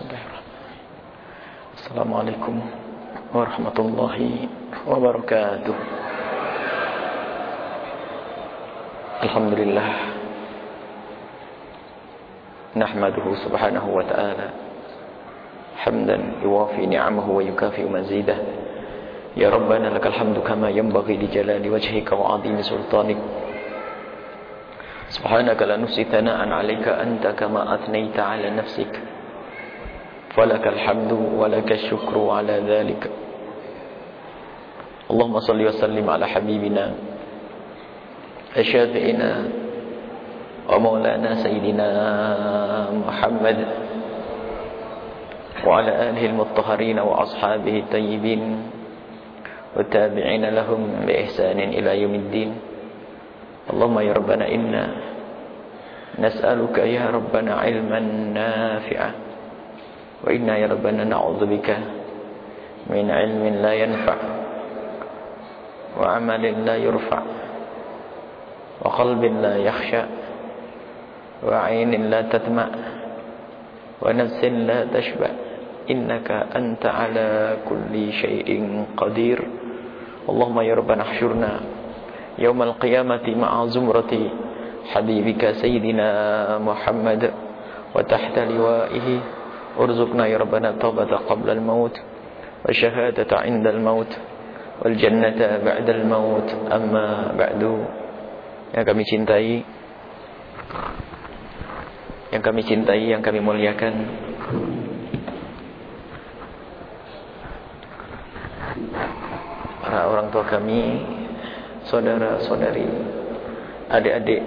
Bismillahirrahmanirrahim. Assalamualaikum warahmatullahi wabarakatuh. Alhamdulillah. Nahmaduhu subhanahu wa ta'ala. Hamdan yuwafi ni'amahu wa yukafi mazidah. Ya Rabbana lakal hamdu kama yanbaghi li jalali wajhika wa 'azimi sultanik. Subhanaka la nusi thana'an 'alaika anta kama athnayta 'ala nafsik. فلك الحمد ولك الشكر على ذلك. اللهم صل وسلم على حبيبنا الشافعنا ومولانا سيدنا محمد وعلى آله المطهرين وأصحابه الطيبين والتابعين لهم بإحسان إلى يوم الدين. اللهم يا ربنا إنا نسألك يا ربنا علما نافعا. وإنا يا ربنا نعوذ بك من علم لا ينفع وعمل لا يرفع وقلب لا يخشى وعين لا تدمع ونفس لا تشبع إنك أنت على كل شيء قدير اللهم يا ربنا احشرنا يوم القيامة مع زمرة حبيبك سيدنا محمد وتحت لوائه ارزقنا يا ربنا التوبة قبل الموت والشهادة عند الموت والجنة بعد الموت أما بعد yang kami cintai yang kami cintai yang kami muliakan para orang tua kami saudara-saudari adik-adik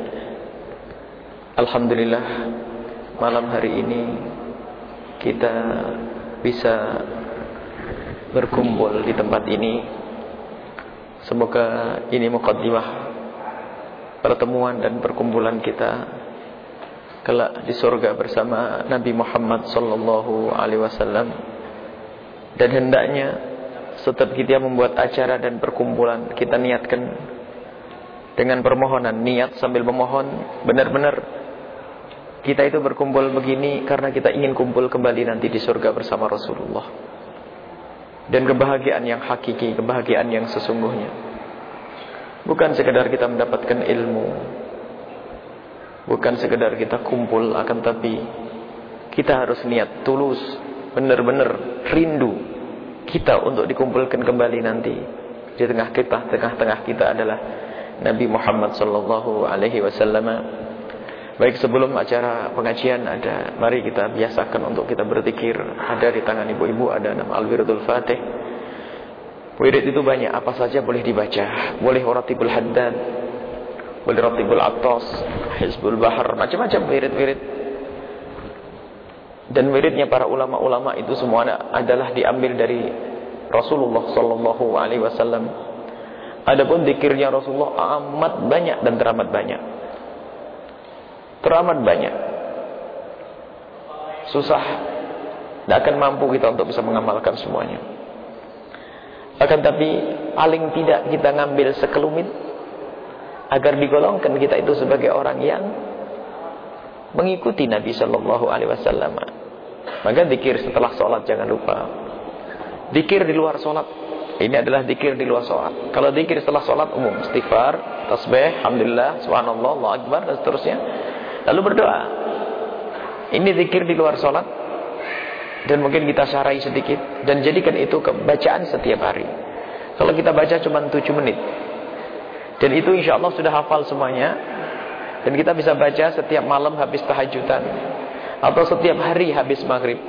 Alhamdulillah malam hari ini kita bisa berkumpul di tempat ini. Semoga ini mukaddimah pertemuan dan perkumpulan kita kelak di surga bersama Nabi Muhammad sallallahu alaihi wasallam. Dan hendaknya setiap kita membuat acara dan perkumpulan kita niatkan dengan permohonan niat sambil memohon benar-benar kita itu berkumpul begini karena kita ingin kumpul kembali nanti di surga bersama Rasulullah. Dan kebahagiaan yang hakiki, kebahagiaan yang sesungguhnya. Bukan sekedar kita mendapatkan ilmu. Bukan sekedar kita kumpul akan tapi kita harus niat tulus, benar-benar rindu kita untuk dikumpulkan kembali nanti di tengah kita, tengah-tengah kita adalah Nabi Muhammad sallallahu alaihi wasallam Baik sebelum acara pengajian ada Mari kita biasakan untuk kita berzikir. Ada di tangan ibu-ibu Ada nama Al-Wirdul Fatih. Wirid itu banyak Apa saja boleh dibaca. Boleh Ratibul Haddad Boleh Ratibul Atas Hizbul Bahar Macam-macam wirid-wirid. Dan wiridnya para ulama-ulama itu semua adalah diambil dari Rasulullah Sallallahu Alaihi Wasallam. Adapun dikirnya Rasulullah amat banyak dan teramat banyak teramat banyak. Susah. Tidak akan mampu kita untuk bisa mengamalkan semuanya. Akan tapi paling tidak kita ngambil sekelumit agar digolongkan kita itu sebagai orang yang mengikuti Nabi Shallallahu Alaihi Wasallam. Maka dikir setelah sholat jangan lupa. Dikir di luar sholat. Ini adalah dikir di luar sholat. Kalau dikir setelah sholat umum, istighfar, tasbih, alhamdulillah, subhanallah, Allah akbar dan seterusnya. Lalu berdoa. Ini zikir di luar sholat. Dan mungkin kita sarai sedikit. Dan jadikan itu kebacaan setiap hari. Kalau kita baca cuma 7 menit. Dan itu insya Allah sudah hafal semuanya. Dan kita bisa baca setiap malam habis tahajudan. Atau setiap hari habis maghrib.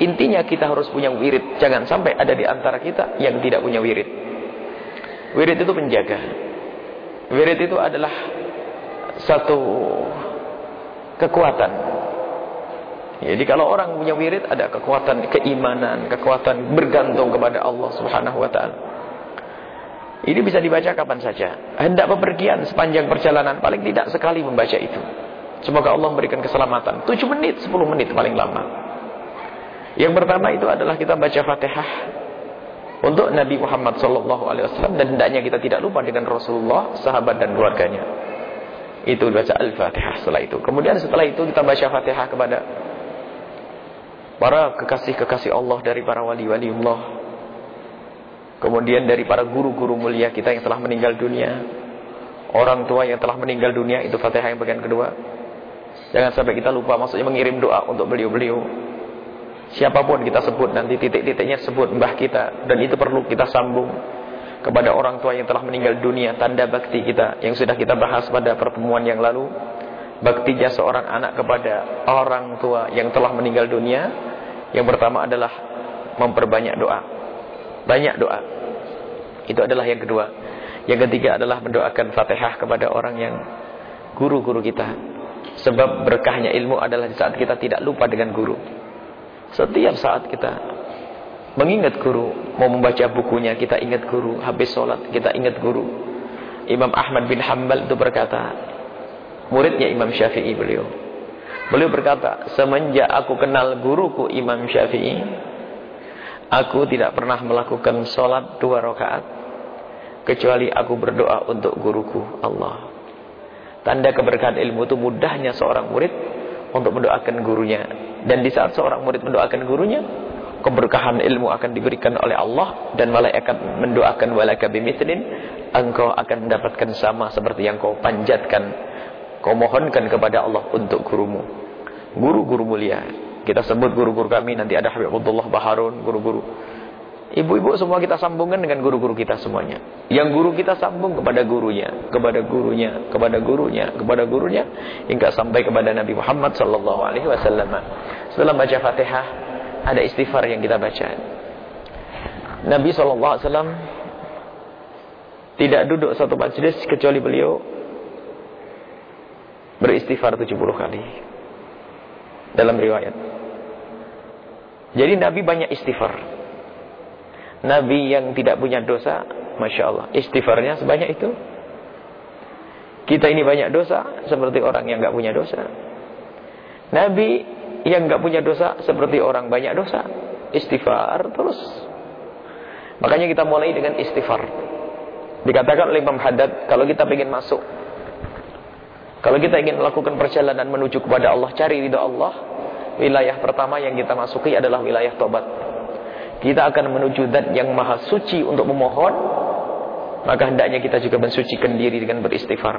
Intinya kita harus punya wirid. Jangan sampai ada di antara kita yang tidak punya wirid. Wirid itu penjaga. Wirid itu adalah satu kekuatan. Jadi kalau orang punya wirid ada kekuatan keimanan, kekuatan bergantung kepada Allah Subhanahu wa taala. Ini bisa dibaca kapan saja. Hendak bepergian sepanjang perjalanan paling tidak sekali membaca itu. Semoga Allah memberikan keselamatan. 7 menit, 10 menit paling lama. Yang pertama itu adalah kita baca Fatihah untuk Nabi Muhammad SAW dan hendaknya kita tidak lupa dengan Rasulullah, sahabat dan keluarganya. Itu baca Al-Fatihah setelah itu. Kemudian setelah itu kita baca Fatihah kepada para kekasih-kekasih Allah dari para wali-wali Allah. Kemudian dari para guru-guru mulia kita yang telah meninggal dunia. Orang tua yang telah meninggal dunia itu Fatihah yang bagian kedua. Jangan sampai kita lupa maksudnya mengirim doa untuk beliau-beliau. Siapa pun kita sebut nanti titik-titiknya sebut mbah kita dan itu perlu kita sambung kepada orang tua yang telah meninggal dunia tanda bakti kita yang sudah kita bahas pada pertemuan yang lalu baktinya seorang anak kepada orang tua yang telah meninggal dunia yang pertama adalah memperbanyak doa. Banyak doa. Itu adalah yang kedua. Yang ketiga adalah mendoakan Fatihah kepada orang yang guru-guru kita. Sebab berkahnya ilmu adalah di saat kita tidak lupa dengan guru. Setiap saat kita mengingat guru, mau membaca bukunya kita ingat guru, habis sholat kita ingat guru. Imam Ahmad bin Hanbal itu berkata, muridnya Imam Syafi'i beliau. Beliau berkata, semenjak aku kenal guruku Imam Syafi'i, aku tidak pernah melakukan sholat dua rakaat kecuali aku berdoa untuk guruku Allah. Tanda keberkahan ilmu itu mudahnya seorang murid untuk mendoakan gurunya. Dan di saat seorang murid mendoakan gurunya, keberkahan ilmu akan diberikan oleh Allah dan malaikat mendoakan walaka bimithrin, engkau akan mendapatkan sama seperti yang kau panjatkan, kau mohonkan kepada Allah untuk gurumu guru-guru mulia. Kita sebut guru-guru kami nanti ada Habib Abdullah Baharun, guru-guru. Ibu-ibu semua kita sambungkan dengan guru-guru kita semuanya. Yang guru kita sambung kepada gurunya, kepada gurunya, kepada gurunya, kepada gurunya hingga sampai kepada Nabi Muhammad sallallahu alaihi wasallam. Setelah baca Fatihah ada istighfar yang kita baca. Nabi wasallam tidak duduk satu majlis kecuali beliau beristighfar 70 kali dalam riwayat. Jadi Nabi banyak istighfar. Nabi yang tidak punya dosa, Masya Allah, istighfarnya sebanyak itu. Kita ini banyak dosa, seperti orang yang nggak punya dosa. Nabi yang nggak punya dosa, seperti orang banyak dosa. Istighfar terus. Makanya kita mulai dengan istighfar. Dikatakan oleh Imam Haddad, kalau kita ingin masuk kalau kita ingin melakukan perjalanan menuju kepada Allah, cari ridha Allah, wilayah pertama yang kita masuki adalah wilayah tobat. Kita akan menuju zat yang maha suci untuk memohon, maka hendaknya kita juga mensucikan diri dengan beristighfar.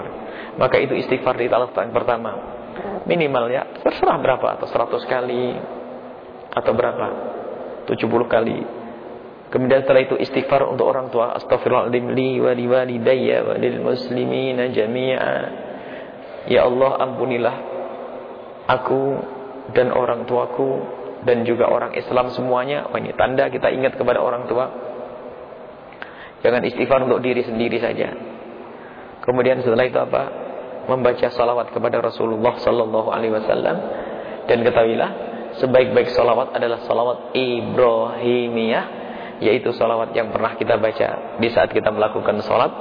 Maka itu istighfar di yang pertama. Minimal ya, terserah berapa, atau 100 kali, atau berapa, 70 kali. Kemudian setelah itu istighfar untuk orang tua. Astaghfirullahaladzim li wa li walidayya wa muslimina jami'a. Ya Allah ampunilah aku dan orang tuaku dan juga orang Islam semuanya. Oh ini tanda kita ingat kepada orang tua. Jangan istighfar untuk diri sendiri saja. Kemudian setelah itu apa? Membaca salawat kepada Rasulullah sallallahu alaihi wasallam dan ketahuilah sebaik-baik salawat adalah salawat Ibrahimiyah yaitu salawat yang pernah kita baca di saat kita melakukan salat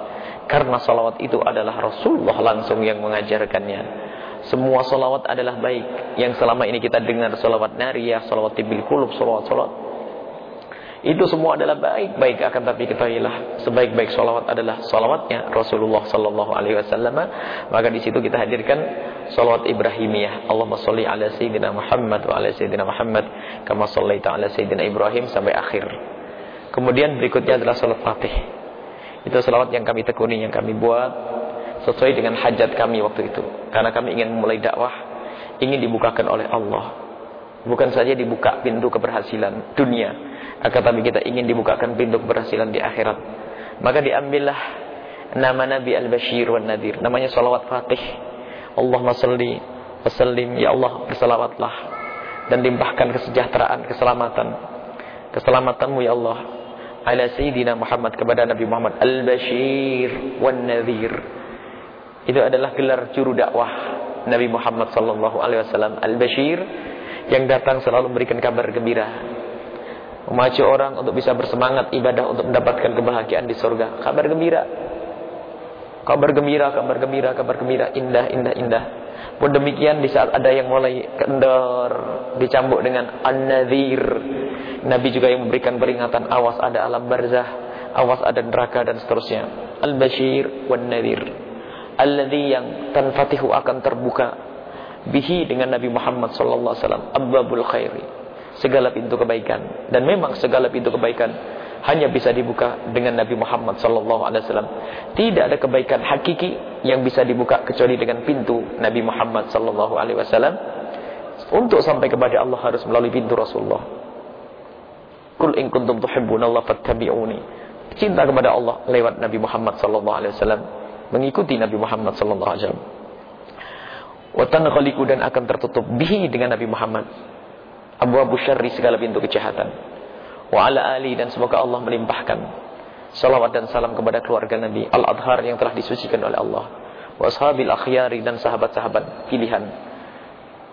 karena salawat itu adalah Rasulullah langsung yang mengajarkannya. Semua salawat adalah baik. Yang selama ini kita dengar salawat nariyah, salawat tibil kulub, salawat-salawat. Itu semua adalah baik-baik akan tapi ketahuilah sebaik-baik salawat adalah salawatnya Rasulullah sallallahu alaihi wasallam. Maka di situ kita hadirkan salawat Ibrahimiyah. Allahumma shalli ala sayyidina Muhammad wa ala sayyidina Muhammad kama shallaita ala sayyidina Ibrahim sampai akhir. Kemudian berikutnya adalah salat Fatih. Itu selawat yang kami tekuni, yang kami buat sesuai dengan hajat kami waktu itu. Karena kami ingin memulai dakwah, ingin dibukakan oleh Allah. Bukan saja dibuka pintu keberhasilan dunia, akan tapi kita ingin dibukakan pintu keberhasilan di akhirat. Maka diambillah nama Nabi Al-Bashir wa Nadir. Namanya salawat Fatih. Allahumma salli wa sallim. Ya Allah, bersalawatlah. Dan limpahkan kesejahteraan, keselamatan. Keselamatanmu ya Allah ala Sayyidina Muhammad kepada Nabi Muhammad Al-Bashir wan Nadhir. Itu adalah gelar juru dakwah Nabi Muhammad sallallahu alaihi wasallam Al-Bashir yang datang selalu memberikan kabar gembira. Memacu orang untuk bisa bersemangat ibadah untuk mendapatkan kebahagiaan di surga. Kabar gembira. Kabar gembira, kabar gembira, kabar gembira, indah, indah, indah. Pun demikian di saat ada yang mulai kendor, dicambuk dengan an-nadhir, Nabi juga yang memberikan peringatan awas ada alam barzah, awas ada neraka dan seterusnya. Al-Bashir wan Nadir. Alladhi yang tanfatihu akan terbuka bihi dengan Nabi Muhammad sallallahu alaihi wasallam khairi. segala pintu kebaikan dan memang segala pintu kebaikan hanya bisa dibuka dengan Nabi Muhammad sallallahu alaihi wasallam. Tidak ada kebaikan hakiki yang bisa dibuka kecuali dengan pintu Nabi Muhammad sallallahu alaihi wasallam. Untuk sampai kepada Allah harus melalui pintu Rasulullah. Kul in kuntum tuhibbunallaha fattabi'uni. Cinta kepada Allah lewat Nabi Muhammad sallallahu alaihi wasallam, mengikuti Nabi Muhammad sallallahu alaihi wasallam. Wa tanqaliku dan akan tertutup bihi dengan Nabi Muhammad. Abu-abu syarri segala pintu kejahatan wa ala ali dan semoga Allah melimpahkan salawat dan salam kepada keluarga Nabi al-adhar yang telah disucikan oleh Allah wa ashabil akhyari dan sahabat-sahabat pilihan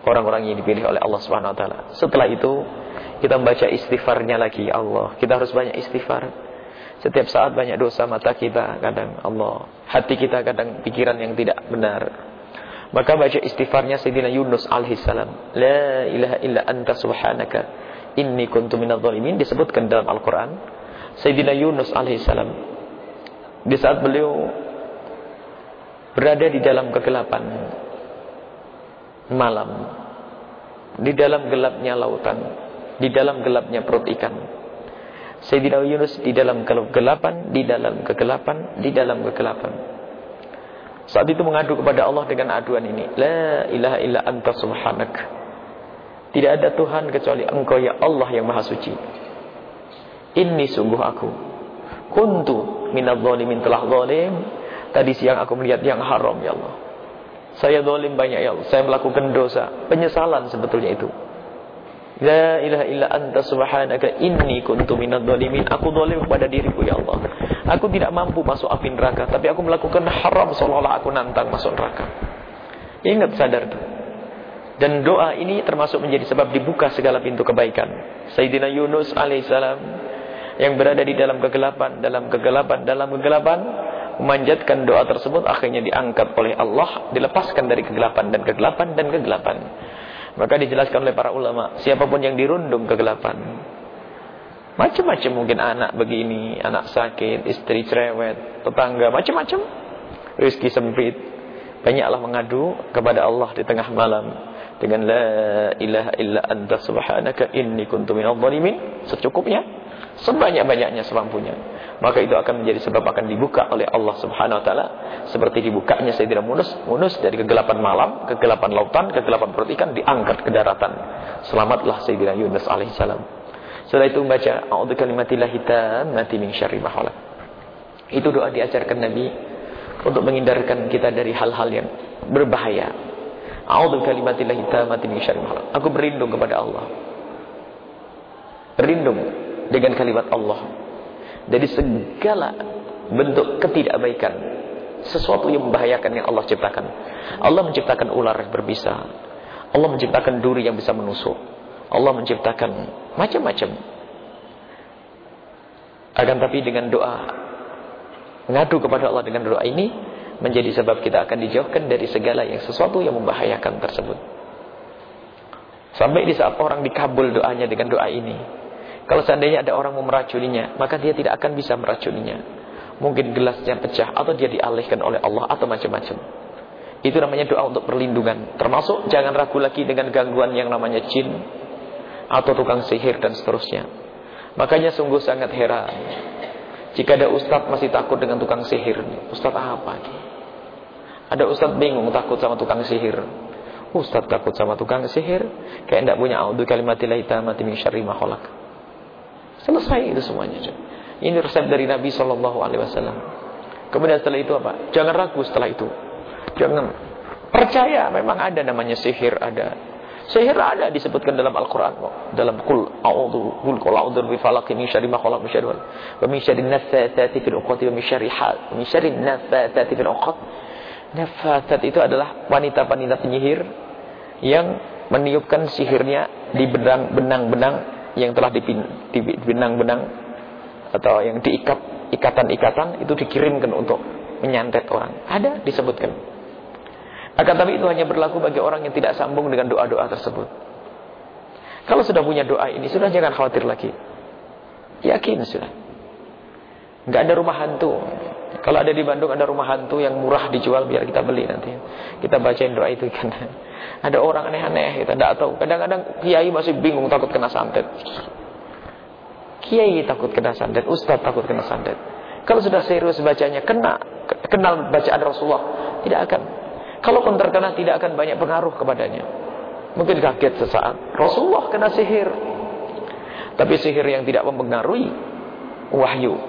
orang-orang yang dipilih oleh Allah Subhanahu wa taala. Setelah itu kita membaca istighfarnya lagi Allah. Kita harus banyak istighfar. Setiap saat banyak dosa mata kita kadang Allah, hati kita kadang pikiran yang tidak benar. Maka baca istighfarnya Sayyidina Yunus alaihissalam. La ilaha illa anta subhanaka inni kuntu minadh dhalimin. Disebutkan dalam Al-Qur'an. Sayyidina Yunus alaihissalam di saat beliau berada di dalam kegelapan malam di dalam gelapnya lautan di dalam gelapnya perut ikan Sayyidina Yunus di dalam kegelapan di dalam kegelapan di dalam kegelapan saat itu mengadu kepada Allah dengan aduan ini la ilaha illa anta subhanak tidak ada Tuhan kecuali engkau ya Allah yang maha suci. Ini sungguh aku. Kuntu minal zalimin telah zalim. Tadi siang aku melihat yang haram ya Allah. Saya zalim banyak ya Allah. Saya melakukan dosa. Penyesalan sebetulnya itu. La ilaha illa anta subhanaka inni kuntu minal zalimin. Aku zalim kepada diriku ya Allah. Aku tidak mampu masuk api neraka. Tapi aku melakukan haram seolah-olah aku nantang masuk neraka. Ingat sadar tuh. Dan doa ini termasuk menjadi sebab dibuka segala pintu kebaikan. Sayyidina Yunus alaihissalam yang berada di dalam kegelapan, dalam kegelapan, dalam kegelapan, memanjatkan doa tersebut akhirnya diangkat oleh Allah, dilepaskan dari kegelapan dan kegelapan dan kegelapan. Maka dijelaskan oleh para ulama, siapa pun yang dirundung kegelapan, macam-macam mungkin anak begini, anak sakit, istri cerewet, tetangga, macam-macam, rezeki sempit, banyaklah mengadu kepada Allah di tengah malam dengan la ilaha illa anta subhanaka inni kuntu minadh dhalimin secukupnya sebanyak-banyaknya semampunya maka itu akan menjadi sebab akan dibuka oleh Allah Subhanahu wa taala. Seperti dibukanya Sayyidina Munus. Munus dari kegelapan malam kegelapan lautan kegelapan perut ikan diangkat ke daratan. Selamatlah Sayyidina Yunus alaihissalam setelah itu membaca a'udzu kalimatillahi tammati min syarri ma itu doa diajarkan Nabi untuk menghindarkan kita dari hal-hal yang berbahaya. A'udzu kalimatillahi tammati min syarri ma Aku berlindung kepada Allah. Berlindung dengan kalimat Allah dari segala bentuk ketidakbaikan, sesuatu yang membahayakan yang Allah ciptakan. Allah menciptakan ular berbisa. Allah menciptakan duri yang bisa menusuk. Allah menciptakan macam-macam. Akan tapi dengan doa ngadu kepada Allah dengan doa ini menjadi sebab kita akan dijauhkan dari segala yang sesuatu yang membahayakan tersebut. Sampai di saat orang dikabul doanya dengan doa ini. Kalau seandainya ada orang mau meracuninya, maka dia tidak akan bisa meracuninya. Mungkin gelasnya pecah atau dia dialihkan oleh Allah atau macam-macam. Itu namanya doa untuk perlindungan. Termasuk jangan ragu lagi dengan gangguan yang namanya jin atau tukang sihir dan seterusnya. Makanya sungguh sangat heran. Jika ada ustadz masih takut dengan tukang sihir. Ustadz apa? Ada ustadz bingung takut sama tukang sihir. Ustadz takut sama tukang sihir. Kayak tidak punya audu kalimatillahi tamati min syarri ma Selesai itu semuanya. Ini resep dari Nabi Shallallahu Alaihi Wasallam. Kemudian setelah itu apa? Jangan ragu setelah itu. Jangan percaya. Memang ada namanya sihir ada. Sihir ada disebutkan dalam Al-Quran Dalam kul a'udhu Kul kul a'udhu bi falaki min syari ma min syari Wa min syari nafathati fil uqati Wa min hal Min syari nafathati fil uqat Nafatat itu adalah wanita-wanita penyihir yang meniupkan sihirnya di benang-benang yang telah di benang-benang atau yang diikat ikatan-ikatan itu dikirimkan untuk menyantet orang. Ada disebutkan. Akan tapi itu hanya berlaku bagi orang yang tidak sambung dengan doa-doa tersebut. Kalau sudah punya doa ini, sudah jangan khawatir lagi. Yakin sudah. Enggak ada rumah hantu. Kalau ada di Bandung ada rumah hantu yang murah dijual biar kita beli nanti. Kita bacain doa itu kan. Ada orang aneh-aneh kita tidak tahu. Kadang-kadang kiai masih bingung takut kena santet. Kiai takut kena santet, ustaz takut kena santet. Kalau sudah serius bacanya, kena kenal bacaan Rasulullah, tidak akan. Kalau pun terkena tidak akan banyak pengaruh kepadanya. Mungkin kaget sesaat. Rasulullah kena sihir. Tapi sihir yang tidak mempengaruhi wahyu.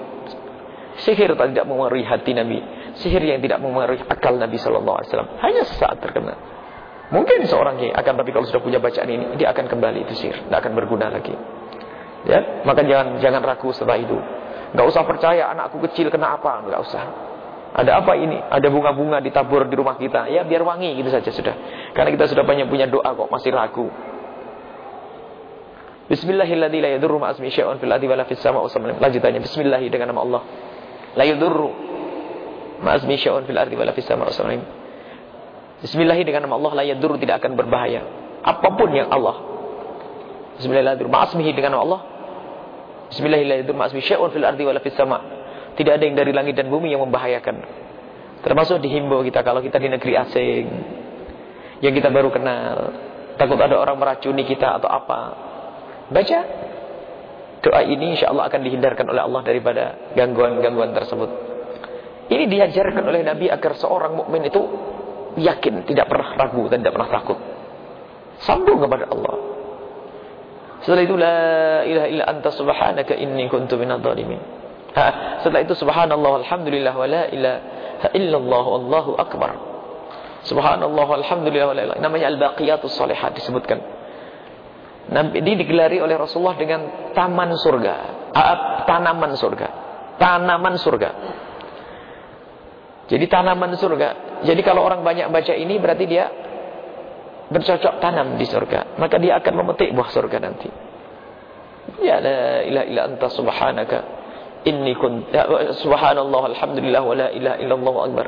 Sihir tidak mempengaruhi hati Nabi. Sihir yang tidak mempengaruhi akal Nabi Sallallahu Alaihi Wasallam. Hanya sesaat terkena. Mungkin seorang kiai akan tapi kalau sudah punya bacaan ini dia akan kembali itu sihir, tidak akan berguna lagi. Ya, maka jangan jangan ragu setelah itu. Enggak usah percaya anakku kecil kena apa, enggak usah. Ada apa ini? Ada bunga-bunga ditabur di rumah kita. Ya biar wangi gitu saja sudah. Karena kita sudah banyak punya doa kok masih ragu. Bismillahirrahmanirrahim. Lanjutannya bismillah dengan nama Allah. La yadurru ma asmi syai'un fil ardi wala fis sama'i Bismillah dengan nama Allah la tidak akan berbahaya. Apa pun yang Allah. Bismillahirrahmanirrahim. Ma'asmihi dengan nama Allah. Bismillahirrahmanirrahim. Ma'asmi syai'un fil ardi wala fis sama. Tidak ada yang dari langit dan bumi yang membahayakan. Termasuk dihimbau kita kalau kita di negeri asing. Yang kita baru kenal. Takut ada orang meracuni kita atau apa. Baca. Doa ini insya Allah akan dihindarkan oleh Allah daripada gangguan-gangguan tersebut. Ini diajarkan oleh Nabi agar seorang mukmin itu yakin, tidak pernah ragu dan tidak pernah takut. Sambung kepada Allah. Setelah itu la ilaha illa anta subhanaka inni kuntu minadh dhalimin. setelah itu subhanallah alhamdulillah wa la ilaha illallah wallahu akbar. Subhanallah alhamdulillah wa la ilaha namanya al-baqiyatus salihat disebutkan. Nabi ini digelari oleh Rasulullah dengan taman surga, tanaman surga. Tanaman surga. Jadi tanaman surga. Jadi kalau orang banyak baca ini berarti dia bercocok tanam di surga. Maka dia akan memetik buah surga nanti. Ya la ilaha illa anta subhanaka inni kun ya, subhanallah alhamdulillah wa la ilaha illallah akbar.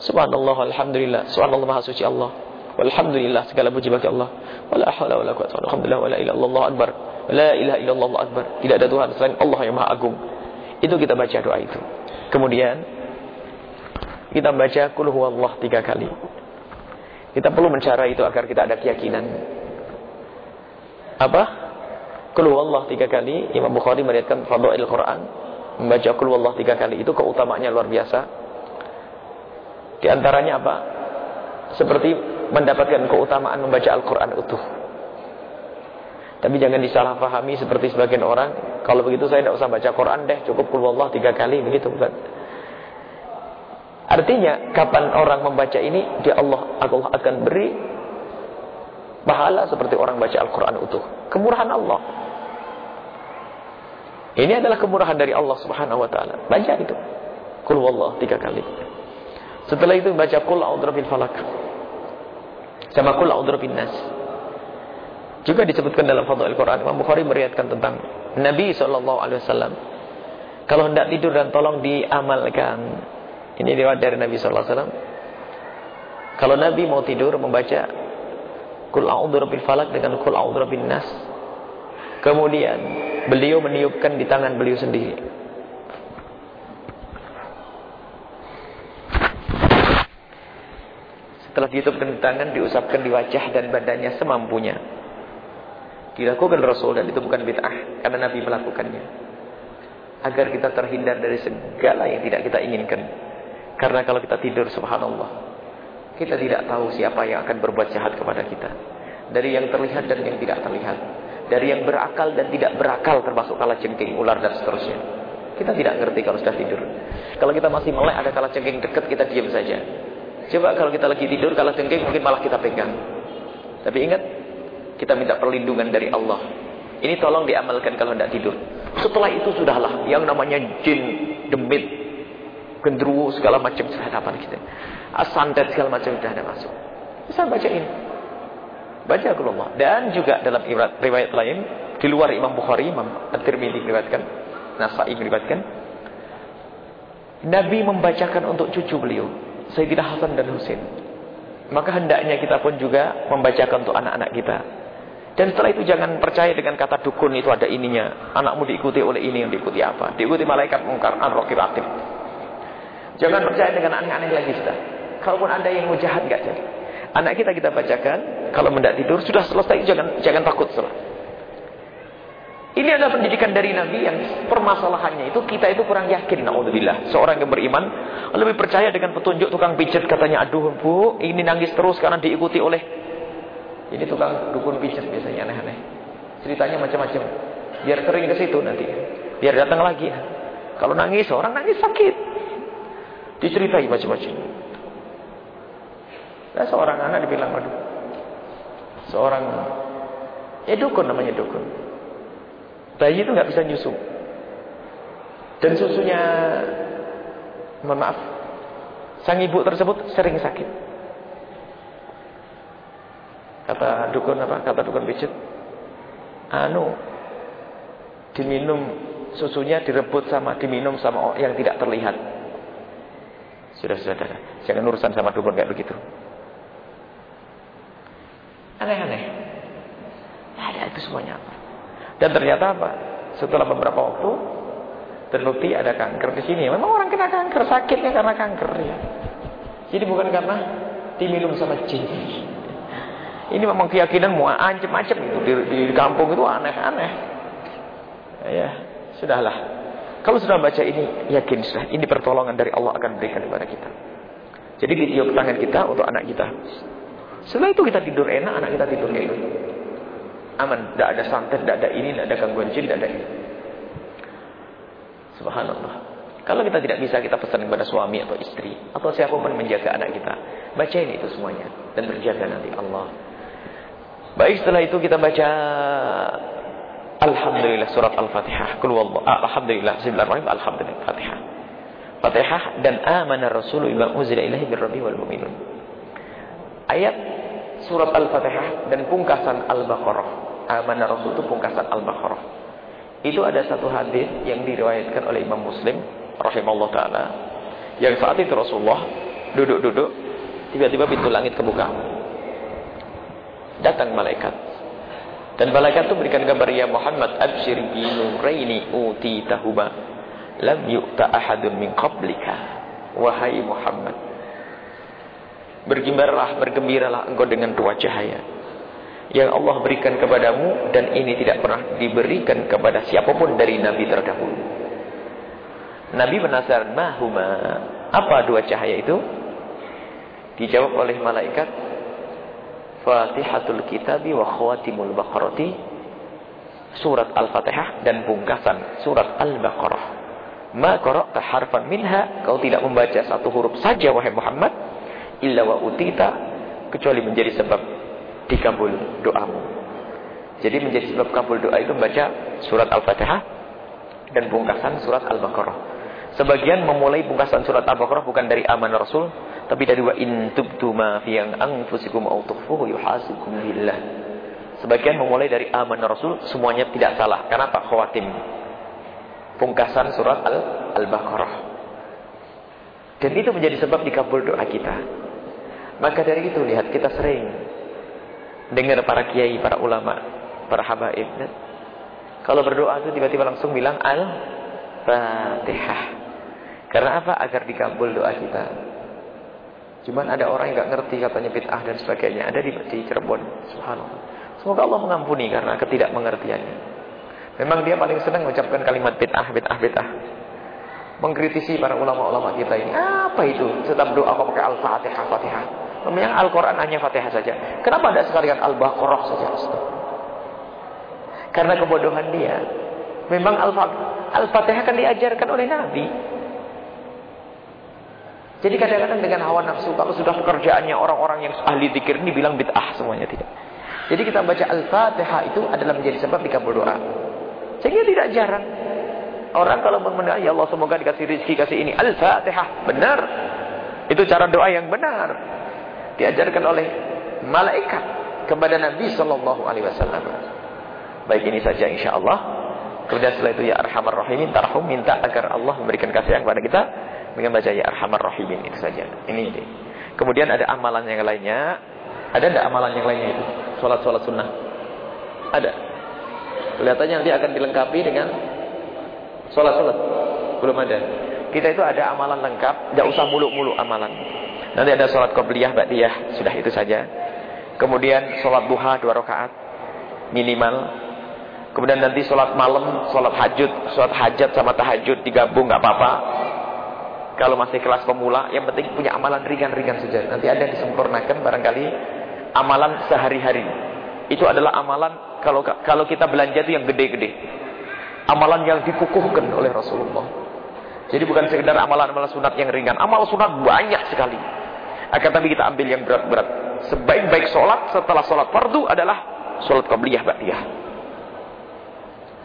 Subhanallah alhamdulillah. Subhanallah maha suci Allah. Walhamdulillah segala puji bagi Allah. Wala haula wala quwwata illa billah wala ilaha illallah akbar. La ilaha illallah akbar. Tidak ada Tuhan selain Allah yang Maha Agung. Itu kita baca doa itu. Kemudian kita baca kul huwallah tiga kali. Kita perlu mencara itu agar kita ada keyakinan. Apa? Kul huwallah tiga kali. Imam Bukhari meriwayatkan fadhail Quran. Membaca kul huwallah tiga kali itu keutamaannya luar biasa. Di antaranya apa? Seperti mendapatkan keutamaan membaca Al-Quran utuh. Tapi jangan disalahpahami seperti sebagian orang. Kalau begitu saya tidak usah baca Quran deh, cukup kul huwallah tiga kali begitu bukan? Artinya kapan orang membaca ini dia Allah Allah akan beri pahala seperti orang baca Al-Qur'an utuh. Kemurahan Allah. Ini adalah kemurahan dari Allah Subhanahu wa taala. Baca itu. Qul wallah tiga kali. Setelah itu baca qul a'udzu falak. Sama bin nas. Juga disebutkan dalam Fadhil Quran Imam Bukhari meriwayatkan tentang Nabi sallallahu alaihi wasallam kalau hendak tidur dan tolong diamalkan ini riwayat dari Nabi sallallahu alaihi wasallam. Kalau Nabi mau tidur membaca Kul a'udzu falak dengan Kul a'udzu nas. Kemudian beliau meniupkan di tangan beliau sendiri. Setelah ditiupkan di tangan, diusapkan di wajah dan badannya semampunya. Dilakukan Rasul dan itu bukan bid'ah karena Nabi melakukannya. Agar kita terhindar dari segala yang tidak kita inginkan. Karena kalau kita tidur subhanallah Kita tidak tahu siapa yang akan berbuat jahat kepada kita Dari yang terlihat dan yang tidak terlihat Dari yang berakal dan tidak berakal Termasuk kala cengking, ular dan seterusnya Kita tidak ngerti kalau sudah tidur Kalau kita masih melek ada kala cengking dekat Kita diam saja Coba kalau kita lagi tidur kala cengking mungkin malah kita pegang Tapi ingat Kita minta perlindungan dari Allah Ini tolong diamalkan kalau tidak tidur Setelah itu sudahlah Yang namanya jin demit gendruwo segala macam sudah kita. Asantet segala macam sudah ada masuk. Bisa baca ini. Baca Allah. Dan juga dalam riwayat lain di luar Imam Bukhari, Imam At-Tirmidzi meriwayatkan, Nasa'i meriwayatkan Nabi membacakan untuk cucu beliau, Sayyidina Hasan dan Husain. Maka hendaknya kita pun juga membacakan untuk anak-anak kita. Dan setelah itu jangan percaya dengan kata dukun itu ada ininya. Anakmu diikuti oleh ini yang diikuti apa? Diikuti malaikat mungkar an raqib Jangan percaya dengan aneh-aneh lagi sudah. Kalaupun ada yang mau jahat nggak jadi. Anak kita kita bacakan, kalau mendak tidur sudah selesai jangan jangan takut salah. Ini adalah pendidikan dari Nabi yang permasalahannya itu kita itu kurang yakin naudzubillah. Seorang yang beriman lebih percaya dengan petunjuk tukang pijat katanya aduh Bu, ini nangis terus karena diikuti oleh ini tukang dukun pijat biasanya aneh-aneh. Ceritanya macam-macam. Biar kering ke situ nanti. Biar datang lagi. Kalau nangis orang nangis sakit. Diceritai macam-macam. Nah, seorang anak dibilang aduh. Seorang ya dukun namanya dukun. Bayi itu nggak bisa nyusu. Dan susunya, mohon maaf, sang ibu tersebut sering sakit. Kata dukun apa? Kata dukun pijat. Anu, diminum susunya direbut sama diminum sama yang tidak terlihat. Sudah saudara, jangan urusan sama dukun kayak begitu. Aneh-aneh. Ada itu semuanya apa? Dan ternyata apa? Setelah beberapa waktu terbukti ada kanker di sini. Memang orang kena kanker, sakitnya karena kanker ya. Jadi bukan karena diminum sama jin. Ini memang keyakinan mau ancam-ancam itu di, di kampung itu aneh-aneh. Ya, sudahlah. Kalau sudah baca ini, yakin sudah ini pertolongan dari Allah akan berikan kepada kita. Jadi ditiup tangan kita untuk anak kita. Setelah itu kita tidur enak, anak kita tidur enak. Aman, tidak ada santet, tidak ada ini, tidak ada gangguan jin, tidak ada ini. Subhanallah. Kalau kita tidak bisa kita pesan kepada suami atau istri atau siapa pun menjaga anak kita, bacain itu semuanya dan berjaga nanti Allah. Baik setelah itu kita baca Alhamdulillah surat Al-Fatihah. Kul ah, Alhamdulillah Bismillahirrahmanirrahim. Alhamdulillah Fatihah. Fatihah dan amana Rasulullah bima ilaihi birrabbi wal mu'minun. Ayat surat Al-Fatihah dan pungkasan Al-Baqarah. Amanah Rasul itu pungkasan Al-Baqarah. Itu ada satu hadis yang diriwayatkan oleh Imam Muslim rahimahullah taala. Yang saat itu Rasulullah duduk-duduk tiba-tiba pintu langit kebuka. Datang malaikat. Dan malaikat itu berikan kabar ya Muhammad abshir bi nuraini utitahuma lam yu'ta ahadun min qablika. Wahai Muhammad, Bergembiralah, bergembiralah engkau dengan dua cahaya yang Allah berikan kepadamu dan ini tidak pernah diberikan kepada siapa pun dari nabi terdahulu. Nabi penasaran, "Mahuma?" Apa dua cahaya itu? Dijawab oleh malaikat, "Fatihatul Kitabi wa khawatimul Baqarati." Surat Al-Fatihah dan pungkasan surat Al-Baqarah. Ma qara'ta harfan minha, kau tidak membaca satu huruf saja wahai Muhammad illa wa utita kecuali menjadi sebab dikabul doamu. Jadi menjadi sebab kabul doa itu membaca surat Al-Fatihah dan pungkasan surat Al-Baqarah. Sebagian memulai pungkasan surat Al-Baqarah bukan dari aman Rasul, tapi dari wa in tubtu ma fi anfusikum aw tukhfuhu yuhasibkum billah. Sebagian memulai dari aman Rasul, semuanya tidak salah. Karena tak khawatim. Pungkasan surat Al-Baqarah. Dan itu menjadi sebab dikabul doa kita. Maka dari itu lihat kita sering dengar para kiai, para ulama, para habaib. Kan? Kalau berdoa itu tiba-tiba langsung bilang Al-Fatihah. Karena apa? Agar dikabul doa kita. Cuman ada orang yang nggak ngerti katanya bid'ah dan sebagainya. Ada di, di Cirebon. Subhanallah. Semoga Allah mengampuni karena ketidakmengertiannya. Memang dia paling senang mengucapkan kalimat bid'ah, bid'ah, bid'ah mengkritisi para ulama-ulama kita ini. Apa itu? Setiap doa kok pakai Al-Fatihah, Fatihah. Memang Al-Quran hanya Fatihah saja. Kenapa tidak sekalian Al-Baqarah saja? Karena kebodohan dia. Memang Al-Fatihah kan diajarkan oleh Nabi. Jadi kadang-kadang dengan hawa nafsu, kalau sudah pekerjaannya orang-orang yang ahli zikir ini bilang bid'ah semuanya tidak. Jadi kita baca Al-Fatihah itu adalah menjadi sebab dikabul doa. Sehingga tidak jarang Orang kalau mendoa, ya Allah semoga dikasih rezeki, kasih ini. Al-Fatihah. Benar. Itu cara doa yang benar. Diajarkan oleh malaikat kepada Nabi Sallallahu Alaihi Wasallam. Baik ini saja insya Allah. Kemudian setelah itu ya Arhamar Rahimin tarhum minta agar Allah memberikan kasih kepada kita dengan baca ya Arhamar Rahimin itu saja. Ini, ini. Kemudian ada amalan yang lainnya. Ada tidak amalan yang lainnya itu? Salat-salat sunnah. Ada. Kelihatannya nanti akan dilengkapi dengan Sholat-sholat. Belum ada. Kita itu ada amalan lengkap, tidak usah muluk-muluk amalan. Nanti ada sholat qobliyah, ba'diyah, sudah itu saja. Kemudian sholat duha dua rakaat minimal. Kemudian nanti sholat malam, sholat hajud, sholat hajat sama tahajud digabung nggak apa-apa. Kalau masih kelas pemula, yang penting punya amalan ringan-ringan saja. Nanti ada yang disempurnakan barangkali amalan sehari-hari. Itu adalah amalan kalau kalau kita belanja itu yang gede-gede. Amalan yang dikukuhkan oleh Rasulullah. Jadi bukan sekedar amalan-amalan sunat yang ringan. Amal sunat banyak sekali. Akan tapi kita ambil yang berat-berat. Sebaik-baik sholat setelah sholat fardu adalah sholat qabliyah ba'diyah.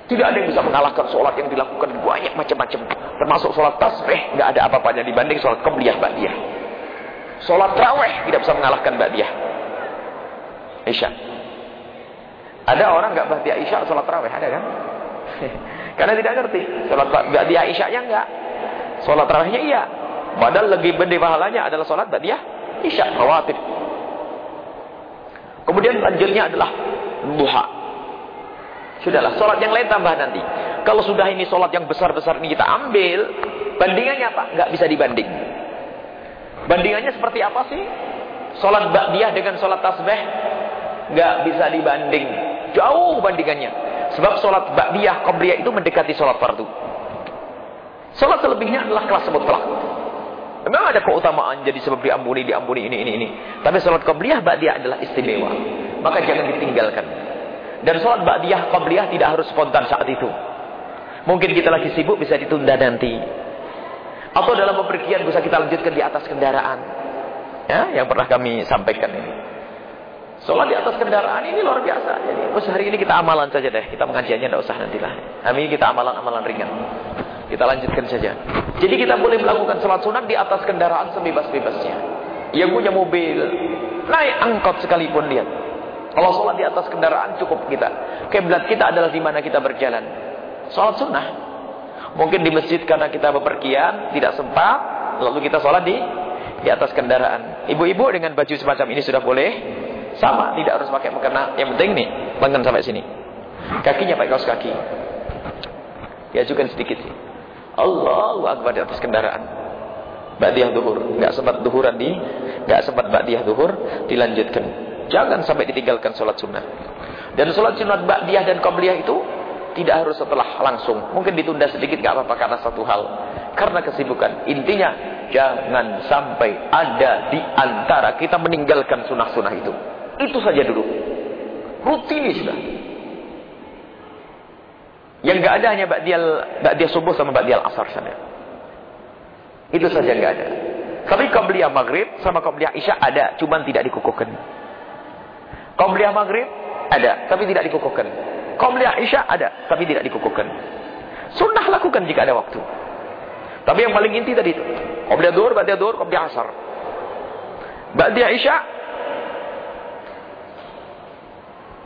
Tidak ada yang bisa mengalahkan sholat yang dilakukan banyak macam-macam. Termasuk sholat tasbih. Tidak ada apa-apanya dibanding sholat qabliyah ba'diyah. Sholat raweh tidak bisa mengalahkan ba'diyah. Isya. Ada orang nggak ba'diyah isya sholat raweh. Ada kan? Karena tidak ngerti. Sholat ba'diyah isya nya enggak. Sholat rawehnya iya. Padahal lebih gede pahalanya adalah sholat ba'diyah Isya rawatib. Kemudian lanjutnya adalah duha. Sudahlah, sholat yang lain tambah nanti. Kalau sudah ini sholat yang besar-besar ini kita ambil, bandingannya apa? Nggak bisa dibanding. Bandingannya seperti apa sih? Sholat ba'diyah dengan sholat tasbih? Nggak bisa dibanding. Jauh bandingannya. Sebab sholat ba'diyah, qabliyah itu mendekati sholat fardu. Sholat selebihnya adalah kelas mutlak. Memang ada keutamaan jadi sebab diampuni, diampuni ini, ini, ini. Tapi sholat qabliyah ba'diyah adalah istimewa. Maka jangan ditinggalkan. Dan sholat ba'diyah qabliyah tidak harus spontan saat itu. Mungkin kita lagi sibuk bisa ditunda nanti. Atau dalam bepergian bisa kita lanjutkan di atas kendaraan. Ya, yang pernah kami sampaikan ini. Sholat di atas kendaraan ini luar biasa. Jadi, terus hari ini kita amalan saja deh. Kita mengajiannya tidak usah nantilah. Ini kita amalan-amalan ringan. Kita lanjutkan saja. Jadi kita boleh melakukan sholat sunat di atas kendaraan sebebas-bebasnya. Yang punya mobil, naik angkot sekalipun lihat. Kalau sholat di atas kendaraan cukup kita. Kiblat kita adalah di mana kita berjalan. Sholat sunnah. Mungkin di masjid karena kita bepergian, tidak sempat, lalu kita sholat di di atas kendaraan. Ibu-ibu dengan baju semacam ini sudah boleh. Sama, tidak harus pakai mukena. Yang penting nih, lengan sampai sini. Kakinya pakai kaos kaki. Diajukan sedikit sih. Allahu Akbar di atas kendaraan. Ba'diyah duhur. Nggak sempat duhuran di, nggak sempat ba'diyah duhur, dilanjutkan. Jangan sampai ditinggalkan sholat sunnah. Dan sholat sunnah ba'diyah dan qabliyah itu tidak harus setelah langsung. Mungkin ditunda sedikit nggak apa-apa karena satu hal. Karena kesibukan. Intinya, jangan sampai ada di antara kita meninggalkan sunnah-sunnah itu. Itu saja dulu. Rutin sudah. Yang nggak ada hanya ba'diyal ba'diyah subuh sama ba'diyal asar saja. Itu saja nggak ada. Tapi qabliyah maghrib sama qabliyah isya ada, cuman tidak dikukuhkan. Qabliyah maghrib ada, tapi tidak dikukuhkan. Qabliyah isya ada, tapi tidak dikukuhkan. Sunnah lakukan jika ada waktu. Tapi yang paling inti tadi itu. Qabliyah duhur, ba'diyah duhur, qabliyah asar. Ba'diyah isya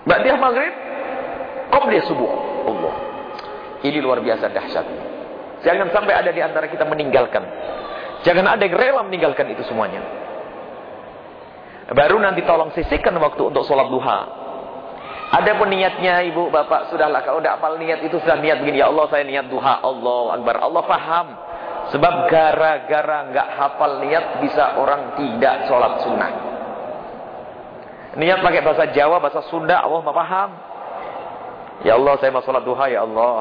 Ba'diyah maghrib, qabliyah subuh. Allah. Ini luar biasa dahsyat. Jangan sampai ada di antara kita meninggalkan. Jangan ada yang rela meninggalkan itu semuanya. Baru nanti tolong sisihkan waktu untuk sholat duha. Ada pun niatnya ibu bapak sudahlah kalau udah apal niat itu sudah niat begini ya Allah saya niat duha Allah akbar Allah paham sebab gara-gara nggak hafal niat bisa orang tidak sholat sunnah niat pakai bahasa Jawa bahasa Sunda Allah paham Ya Allah saya mau sholat duha ya Allah.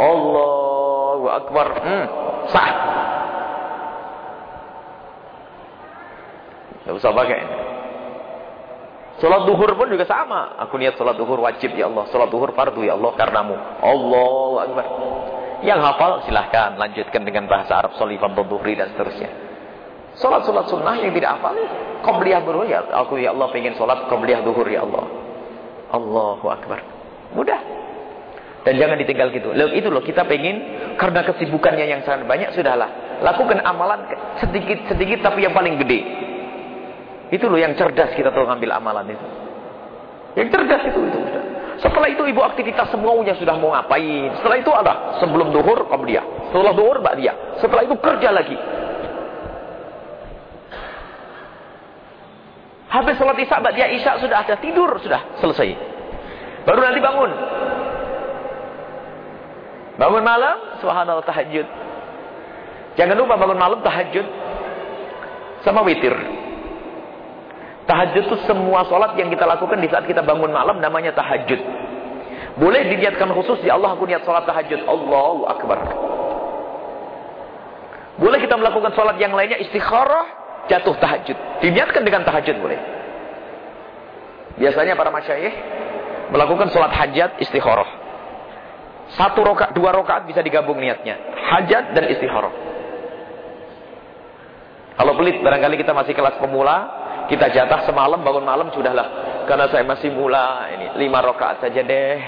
Allahu Akbar. Hmm, sah. Tidak usah pakai. Sholat duhur pun juga sama. Aku niat sholat duhur wajib ya Allah. Sholat duhur fardu ya Allah karenamu. Allahu Akbar. Yang hafal silahkan lanjutkan dengan bahasa Arab solifan duhri dan seterusnya. Sholat-sholat sunnah yang tidak hafal. Qobliyah ya. Aku ya Allah pengen sholat qobliyah duhur ya Allah. Allahu Akbar. Mudah. Dan jangan ditinggal gitu. Loh, itu loh kita pengen karena kesibukannya yang sangat banyak sudahlah. Lakukan amalan sedikit-sedikit tapi yang paling gede. Itu loh yang cerdas kita tuh ngambil amalan itu. Yang cerdas itu itu sudah. Setelah itu ibu aktivitas semuanya sudah mau ngapain. Setelah itu ada sebelum duhur dia. Setelah duhur dia. Setelah itu kerja lagi. Habis sholat isya, dia isya sudah ada tidur sudah selesai. Baru nanti bangun. Bangun malam, subhanallah tahajud. Jangan lupa bangun malam tahajud sama witir. Tahajud itu semua sholat yang kita lakukan di saat kita bangun malam namanya tahajud. Boleh diniatkan khusus ya Allah aku niat sholat tahajud. Allahu Akbar. Boleh kita melakukan sholat yang lainnya istikharah jatuh tahajud. Diniatkan dengan tahajud boleh. Biasanya para masyayikh melakukan sholat hajat istikharah. Satu rokaat, dua rokaat bisa digabung niatnya. Hajat dan istikharah. Kalau pelit, barangkali kita masih kelas pemula, kita jatah semalam bangun malam sudahlah. Karena saya masih mula ini lima rokaat saja deh.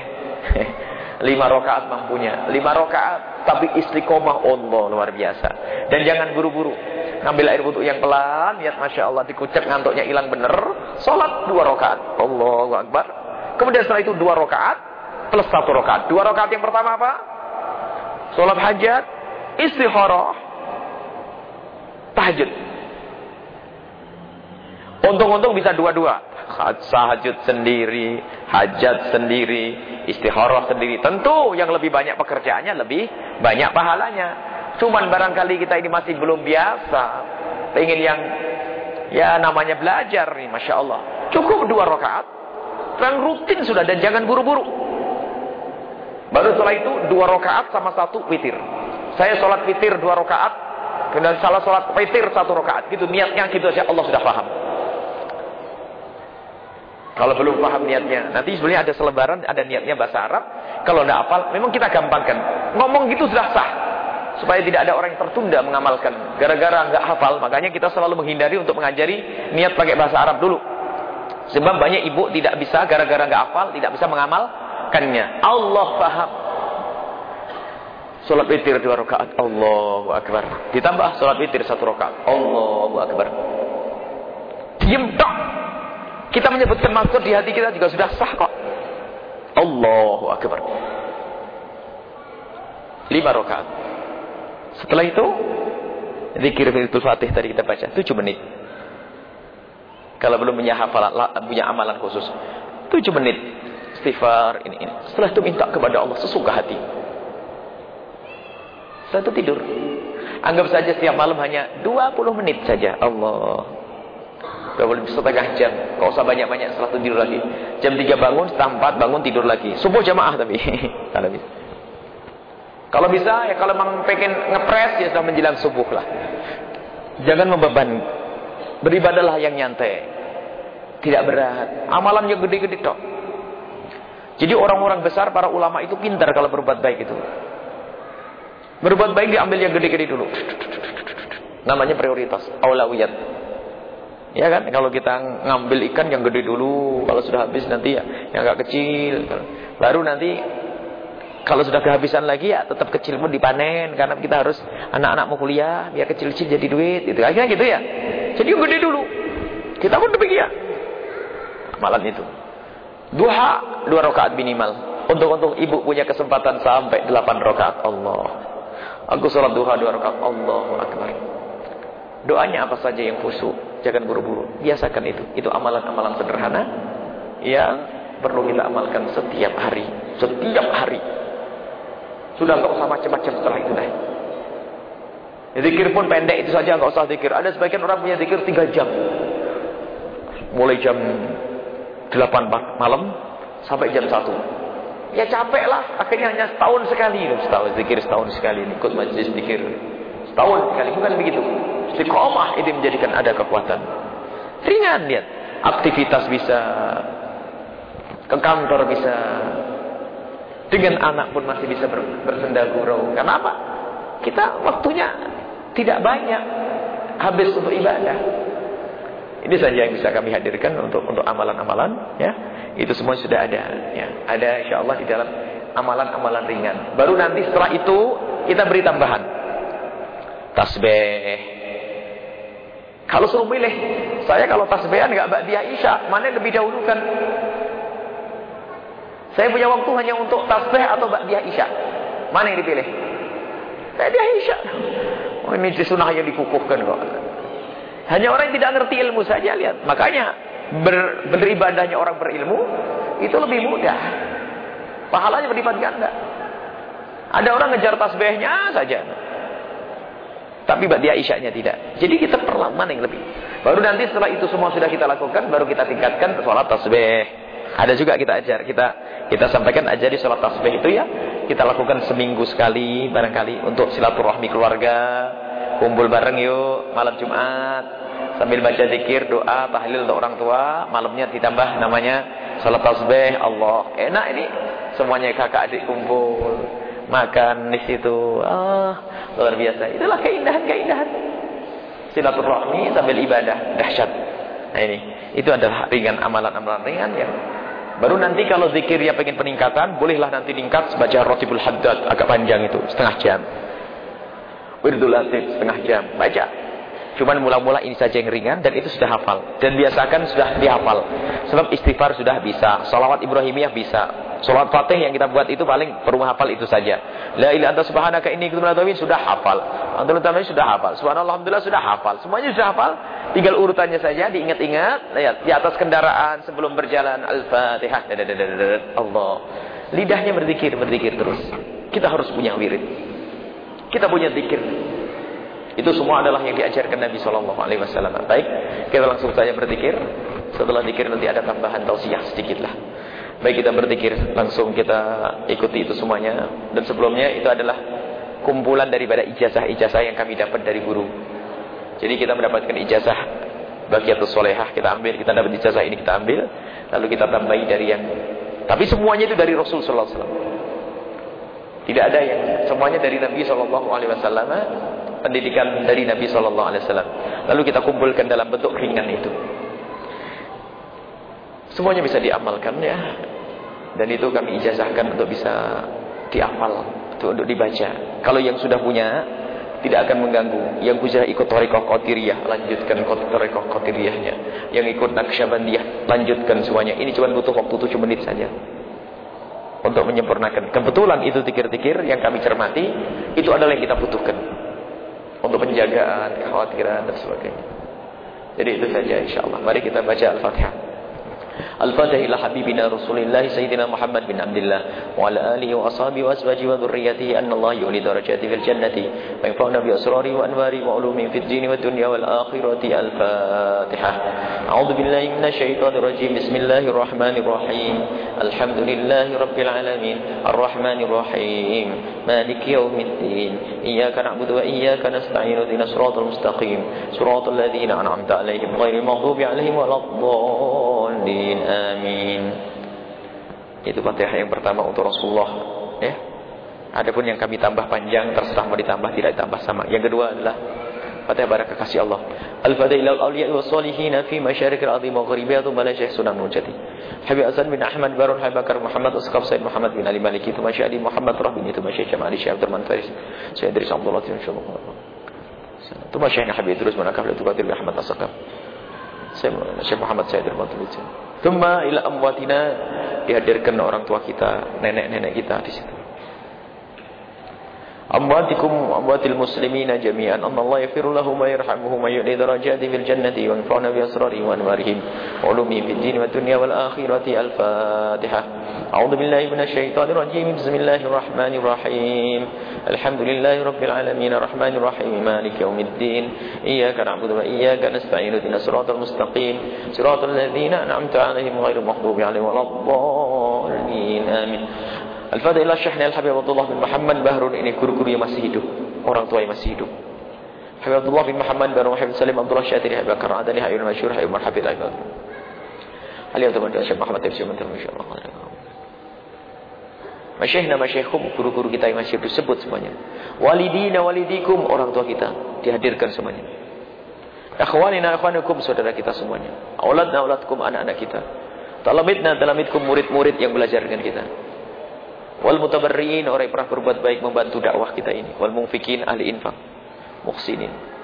lima rokaat mampunya. Lima rokaat tapi istiqomah Allah luar biasa. Dan jangan buru-buru. Ngambil air wudhu yang pelan, lihat masya Allah dikucek ngantuknya hilang bener. Sholat dua rokaat. Allahu Akbar. Kemudian setelah itu dua rokaat plus satu rokaat. Dua rokaat yang pertama apa? Sholat hajat, istikharah, tahajud. Untung-untung bisa dua-dua. Sahajud sendiri, hajat sendiri, istikharah sendiri. Tentu yang lebih banyak pekerjaannya lebih banyak pahalanya. Cuman barangkali kita ini masih belum biasa. Pengen yang ya namanya belajar nih, Masya Allah. Cukup dua rakaat. Dan rutin sudah dan jangan buru-buru. Baru setelah itu dua rakaat sama satu witir. Saya sholat witir dua rakaat. Kemudian salah sholat witir satu rakaat. Gitu niatnya gitu saja Allah sudah paham. Kalau belum paham niatnya, nanti sebenarnya ada selebaran, ada niatnya bahasa Arab. Kalau tidak hafal, memang kita gampangkan. Ngomong gitu sudah sah. Supaya tidak ada orang yang tertunda mengamalkan. Gara-gara nggak hafal, makanya kita selalu menghindari untuk mengajari niat pakai bahasa Arab dulu. Sebab banyak ibu tidak bisa, gara-gara nggak hafal, tidak bisa mengamalkannya. Allah paham. Salat witir dua rakaat. Allahu Akbar. Ditambah salat witir satu rakaat. Allahu Akbar. Diam dong. Kita menyebutkan maksud di hati kita juga sudah sah kok. Allahu Akbar. Lima rakaat. Setelah itu, zikir itu Fatih tadi kita baca, tujuh menit. Kalau belum punya hafalan, punya amalan khusus, tujuh menit. Istighfar, ini, ini. Setelah itu minta kepada Allah sesuka hati. Setelah itu tidur. Anggap saja setiap malam hanya 20 menit saja. Allah Gak boleh setengah jam. Gak usah banyak-banyak setelah tidur lagi. Jam 3 bangun, setengah 4 bangun tidur lagi. Subuh jamaah tapi. kalau bisa. Kalau bisa ya kalau memang pengen ngepres ya sudah menjelang subuh lah. Jangan membeban. Beribadalah yang nyantai. Tidak berat. Amalan yang gede-gede tok. Jadi orang-orang besar, para ulama itu pintar kalau berbuat baik itu. Berbuat baik diambil yang gede-gede dulu. Namanya prioritas. Aulawiyat. Ya kan? Kalau kita ngambil ikan yang gede dulu, kalau sudah habis nanti ya yang agak kecil. Baru nanti kalau sudah kehabisan lagi ya tetap kecil pun dipanen karena kita harus anak-anak mau kuliah biar kecil-kecil jadi duit itu akhirnya gitu ya. Jadi yang gede dulu. Kita pun demikian. Malam itu. Duha dua rakaat minimal. Untuk-untuk ibu punya kesempatan sampai delapan rakaat Allah. Aku sholat duha dua rakaat Allahu Akbar. Doanya apa saja yang khusyuk Jangan buru-buru. Biasakan itu. Itu amalan-amalan sederhana yang perlu kita amalkan setiap hari. Setiap hari. Sudah nggak usah macam-macam setelah itu. Zikir pun pendek itu saja nggak usah zikir. Ada sebagian orang punya zikir 3 jam. Mulai jam 8 malam sampai jam 1. Ya capek lah. Akhirnya hanya setahun sekali. Setahun zikir setahun sekali. Ikut majlis zikir. Setahun sekali. Bukan begitu. Istiqomah itu menjadikan ada kekuatan. Ringan lihat. Aktivitas bisa. Ke kantor bisa. Dengan anak pun masih bisa bersenda gurau. Kenapa? Kita waktunya tidak banyak habis untuk ibadah. Ini saja yang bisa kami hadirkan untuk untuk amalan-amalan ya. Itu semua sudah ada ya. Ada insyaallah di dalam amalan-amalan ringan. Baru nanti setelah itu kita beri tambahan. Tasbih, kalau suruh milih, saya kalau tasbihan nggak dia Isya, mana yang lebih dahulukan? Saya punya waktu hanya untuk tasbih atau dia Isya. Mana yang dipilih? dia Isya. Ini sunnah yang dikukuhkan kok. Hanya orang yang tidak ngerti ilmu saja lihat. Makanya ber, beribadahnya orang berilmu itu lebih mudah. Pahalanya berlipat ganda. Ada orang ngejar tasbihnya saja. Tapi dia isyaknya tidak. Jadi kita perlahan mana yang lebih. Baru nanti setelah itu semua sudah kita lakukan, baru kita tingkatkan sholat tasbih. Ada juga kita ajar, kita kita sampaikan aja di sholat tasbih itu ya. Kita lakukan seminggu sekali barangkali untuk silaturahmi keluarga. Kumpul bareng yuk malam Jumat. Sambil baca zikir, doa, tahlil untuk orang tua. Malamnya ditambah namanya sholat tasbih. Allah, enak ini. Semuanya kakak adik kumpul makan di situ. Ah, luar biasa. Itulah keindahan-keindahan. Silaturahmi sambil ibadah dahsyat. Nah ini, itu adalah ringan amalan-amalan ringan ya. Baru nanti kalau zikirnya pengen peningkatan, bolehlah nanti meningkat baca Rotibul Haddad agak panjang itu, setengah jam. Wirdul Latif setengah jam, baca. Cuman mula-mula ini saja yang ringan dan itu sudah hafal. Dan biasakan sudah dihafal. Sebab istighfar sudah bisa. Salawat Ibrahimiyah bisa. Salat Fatih yang kita buat itu paling perlu hafal itu saja. La ilaha anta subhanaka inni kuntu minadh sudah hafal. Antul tamami sudah hafal. Subhanallah alhamdulillah sudah hafal. Semuanya sudah hafal. Tinggal urutannya saja diingat-ingat. Lihat di atas kendaraan sebelum berjalan Al-Fatihah. Allah. Lidahnya berzikir, berzikir terus. Kita harus punya wirid. Kita punya zikir. Itu semua adalah yang diajarkan Nabi Shallallahu Alaihi Wasallam. Baik, kita langsung saja berzikir. Setelah zikir nanti ada tambahan tausiah sedikit lah. Baik kita berzikir, langsung kita ikuti itu semuanya. Dan sebelumnya itu adalah kumpulan daripada ijazah-ijazah yang kami dapat dari guru. Jadi kita mendapatkan ijazah bagiatus solehah kita ambil, kita dapat ijazah ini kita ambil, lalu kita tambahi dari yang tapi semuanya itu dari Rasul sallallahu alaihi wasallam. Tidak ada yang semuanya dari Nabi sallallahu alaihi wasallam pendidikan dari Nabi Shallallahu Alaihi Wasallam. Lalu kita kumpulkan dalam bentuk ringan itu. Semuanya bisa diamalkan ya. Dan itu kami ijazahkan untuk bisa diamal, untuk, untuk dibaca. Kalau yang sudah punya tidak akan mengganggu. Yang sudah ikut Torikoh Qatiriyah, lanjutkan Torikoh Qatiriyahnya. Yang ikut Naqsyabandiyah, lanjutkan semuanya. Ini cuma butuh waktu 7 menit saja. Untuk menyempurnakan. Kebetulan itu tikir-tikir yang kami cermati, itu adalah yang kita butuhkan untuk penjagaan, kekhawatiran dan sebagainya. Jadi itu saja insyaallah. Mari kita baca Al-Fatihah. الفاتح إلى حبيبنا رسول الله سيدنا محمد بن عبد الله وعلى آله وأصحابه وأزواجه وذريته أن الله يولي درجاته في الجنة وينفعنا بأسراره وأنواره وعلومه في الدين والدنيا والآخرة الفاتحة. أعوذ بالله من الشيطان الرجيم. بسم الله الرحمن الرحيم. الحمد لله رب العالمين. الرحمن الرحيم. مالك يوم الدين. إياك نعبد وإياك نستعين. اهدنا الصراط المستقيم. صراط الذين أنعمت عليهم غير المغضوب عليهم ولا الضالين. Amin. Itu Fatihah yang pertama untuk Rasulullah, ya. Adapun yang kami tambah panjang terserah mau ditambah tidak ditambah sama. Yang kedua adalah Fatihah barakah kasih Allah. Al-Fatihah ilal awliya wa salihin fi masyarik al-azim wa gharibiya thumma la syekh sunan mujadi. Habib Hasan bin Ahmad Barun Habib Bakar Muhammad Usqaf Said Muhammad bin Ali Maliki itu Masya Ali Muhammad Rahbin itu Masya Jamal Ali Syekh Abdurrahman Faris Syekh Idris Abdullah insyaallah. Itu Masya Habib terus menakaf itu Qadir Ahmad Asqaf. Syekh Muhammad Said Al-Batuli. Thumma ila amwatina dihadirkan orang tua kita, nenek-nenek kita di situ. أمواتكم وأموات المسلمين جميعا. أن الله يغفر لهم ويرحمهم ويعلي درجاتهم في الجنة وينفعنا بأسرارهم وأنوارهم. وعلومهم في الدين والدنيا والآخرة الفاتحة. أعوذ بالله من الشيطان الرجيم. بسم الله الرحمن الرحيم. الحمد لله رب العالمين. الرحمن الرحيم. مالك يوم الدين. إياك نعبد وإياك نستعين. اهدنا الصراط المستقيم. صراط الذين أنعمت عليهم غير المغضوب عليهم ولا الضالين. آمين. Al-Fatihah ila Syekhna Al-Habib Abdullah bin Muhammad Bahrun ini guru-guru yang masih hidup, orang tua yang masih hidup. Habib Abdullah bin Muhammad Bahrun Habib Salim Abdullah Syatiri Habib Bakar Adani Habib Masyur Habib Marhabid Habib Aliyah teman Syekh Muhammad Tafsir Menteri Insyaallah. Masyaihna masyaikhum guru-guru kita yang masih hidup sebut semuanya. Walidina walidikum orang tua kita dihadirkan semuanya. Akhwanina akhwanukum saudara kita semuanya. Auladna auladkum anak-anak kita. Talamidna talamidkum murid-murid yang belajar dengan kita. Wal mutabarriin orang yang pernah berbuat baik membantu dakwah kita ini. Wal munfikin ahli infak. Muhsinin.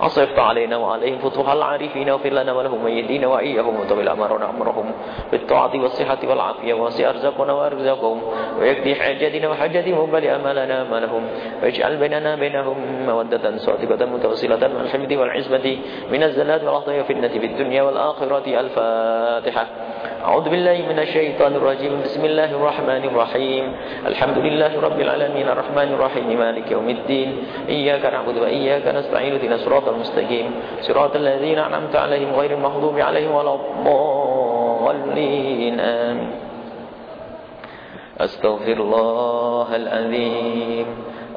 أصفت علينا وعليهم فتوح العارفين واغفر لنا ولهم ويهدينا وإياهم وطول أمرنا أمرهم بالطاعة والصحة والعافية واسع أرزاقنا وأرزاقهم ويكفي حاجتنا وحاجتهم وبل أملنا أملهم واجعل بيننا بينهم مودة صادقة متوصلة والحمد والعزمة من الزلات والعطية في النتي في الدنيا والآخرة الفاتحة. أعوذ بالله من الشيطان الرجيم. بسم الله الرحمن الرحيم. الحمد لله رب العالمين. الرحمن الرحيم. مالك يوم الدين. إياك نعبد وإياك نستعين. الصراط المستقيم. صراط الذين أنعمت عليهم غير المغضوب عليهم ولا الضالين. آمين. أستغفر الله العظيم.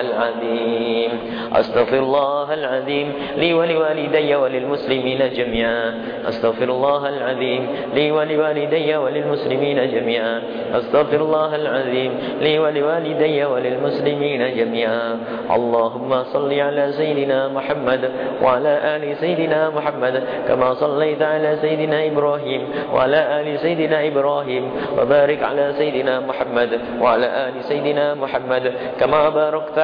العظيم. أستغفر الله العظيم لي ولوالدي وللمسلمين جميعا. أستغفر الله العظيم لي ولوالدي وللمسلمين جميعا. أستغفر الله العظيم لي ولوالدي وللمسلمين جميعا. اللهم صل على سيدنا محمد وعلى آل سيدنا محمد كما صليت على سيدنا إبراهيم وعلى آل سيدنا إبراهيم وبارك على سيدنا محمد وعلى آل سيدنا محمد كما باركت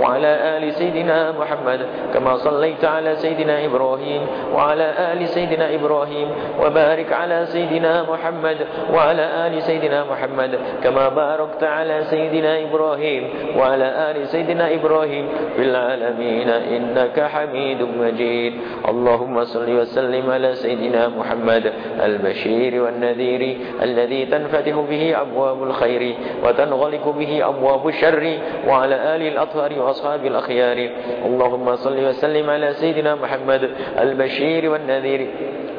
وعلى آل سيدنا محمد كما صليت على سيدنا إبراهيم وعلى آل سيدنا إبراهيم وبارك على سيدنا محمد وعلى آل سيدنا محمد كما باركت على سيدنا إبراهيم وعلى آل سيدنا إبراهيم في العالمين إنك حميد مجيد. اللهم صل وسلم على سيدنا محمد البشير والنذير الذي تنفتح به أبواب الخير وتنغلق به أبواب الشر وعلى آل الأطهار وأصحاب الأخيار. اللهم صل وسلم على سيدنا محمد البشير والنذير.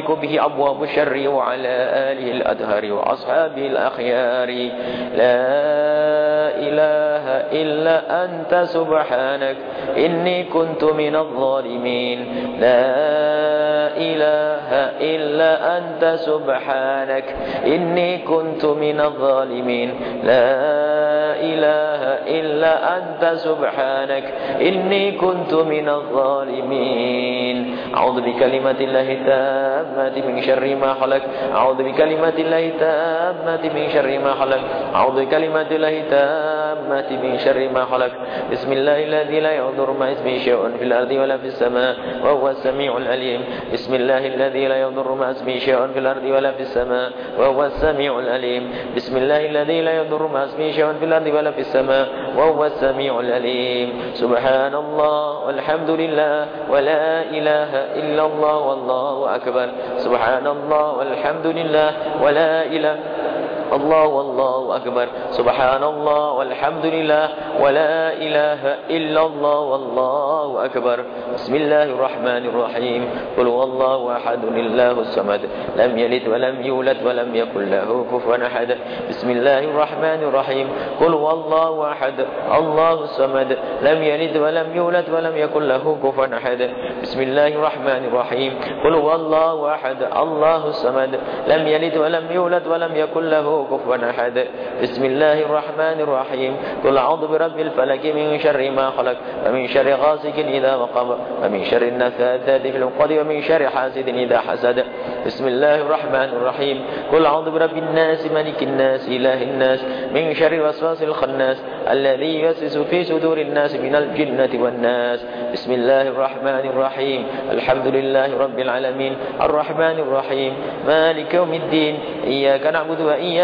به أبواب الشر وعلى آله الأدهار وأصحابه الأخيار. لا إله إلا أنت سبحانك إني كنت من الظالمين. لا إله إلا أنت سبحانك إني كنت من الظالمين. لا إله إلا أنت سبحانك إني كنت من الظالمين. أعوذ بكلمة الله التامة من شر ما خلق. أعوذ بكلمة الله التامة من شر ما خلق. أعوذ بكلمة الله التامة من شر ما خلق. بسم الله الذي لا يضر ما اسمه شيء في الأرض ولا في السماء وهو السميع العليم. بسم الله الذي لا يضر ما اسمه شيء في الأرض ولا في السماء وهو السميع العليم. بسم الله الذي لا يضر ما اسمه شيء في الأرض ولا في السماء وهو السميع العليم. سبحان الله والحمد لله ولا إله illallah wallahu akbar. Subhanallah walhamdulillah wala ilaha الله والله أكبر. سبحان الله والحمد لله ولا إله إلا الله والله أكبر. بسم الله الرحمن الرحيم. قل هو الله أحد الله الصمد. لم يلد ولم يولد ولم يكن له كفوا أحد. بسم الله الرحمن الرحيم. قل هو الله أحد الله الصمد. لم يلد ولم يولد ولم يكن له كفوا أحد. بسم الله الرحمن الرحيم. قل هو الله أحد الله الصمد. لم يلد ولم يولد ولم يكن له كفوا أحد. بسم الله الرحمن الرحيم. قل أعوذ برب الفلك من شر ما خلق ومن شر غاسق إذا وقب ومن شر النفاثات في العقد ومن شر حاسد إذا حسد. بسم الله الرحمن الرحيم. قل أعوذ برب الناس ملك الناس إله الناس من شر الوسواس الخناس الذي يوسوس في صدور الناس من الجنة والناس. بسم الله الرحمن الرحيم. الحمد لله رب العالمين. الرحمن الرحيم. مالك يوم الدين. إياك نعبد وإياك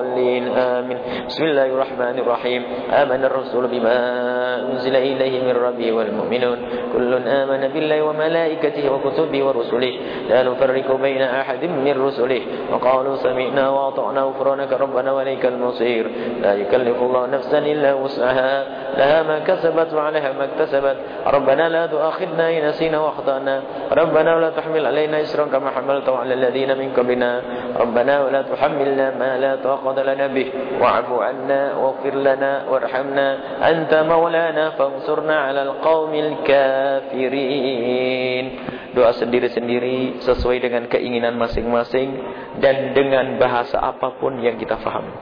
آمين. بسم الله الرحمن الرحيم. آمن الرسول بما أنزل إليه من ربه والمؤمنون. كل آمن بالله وملائكته وكتبه ورسله. لا نفرق بين أحد من رسله. وقالوا سمعنا وأطعنا غفرانك ربنا وليك المصير. لا يكلف الله نفسا إلا وسعها. لها ما كسبت وعليها ما اكتسبت. ربنا لا تؤاخذنا إن نسينا وأخطأنا. ربنا ولا تحمل علينا إسرا كما حملته على الذين من قبلنا. ربنا ولا تحملنا ما لا طاقة لنا به واعف عنا واغفر لنا وارحمنا أنت مولانا فانصرنا على القوم الكافرين doa sendiri-sendiri sesuai dengan keinginan masing-masing dan dengan bahasa apapun yang kita fahami.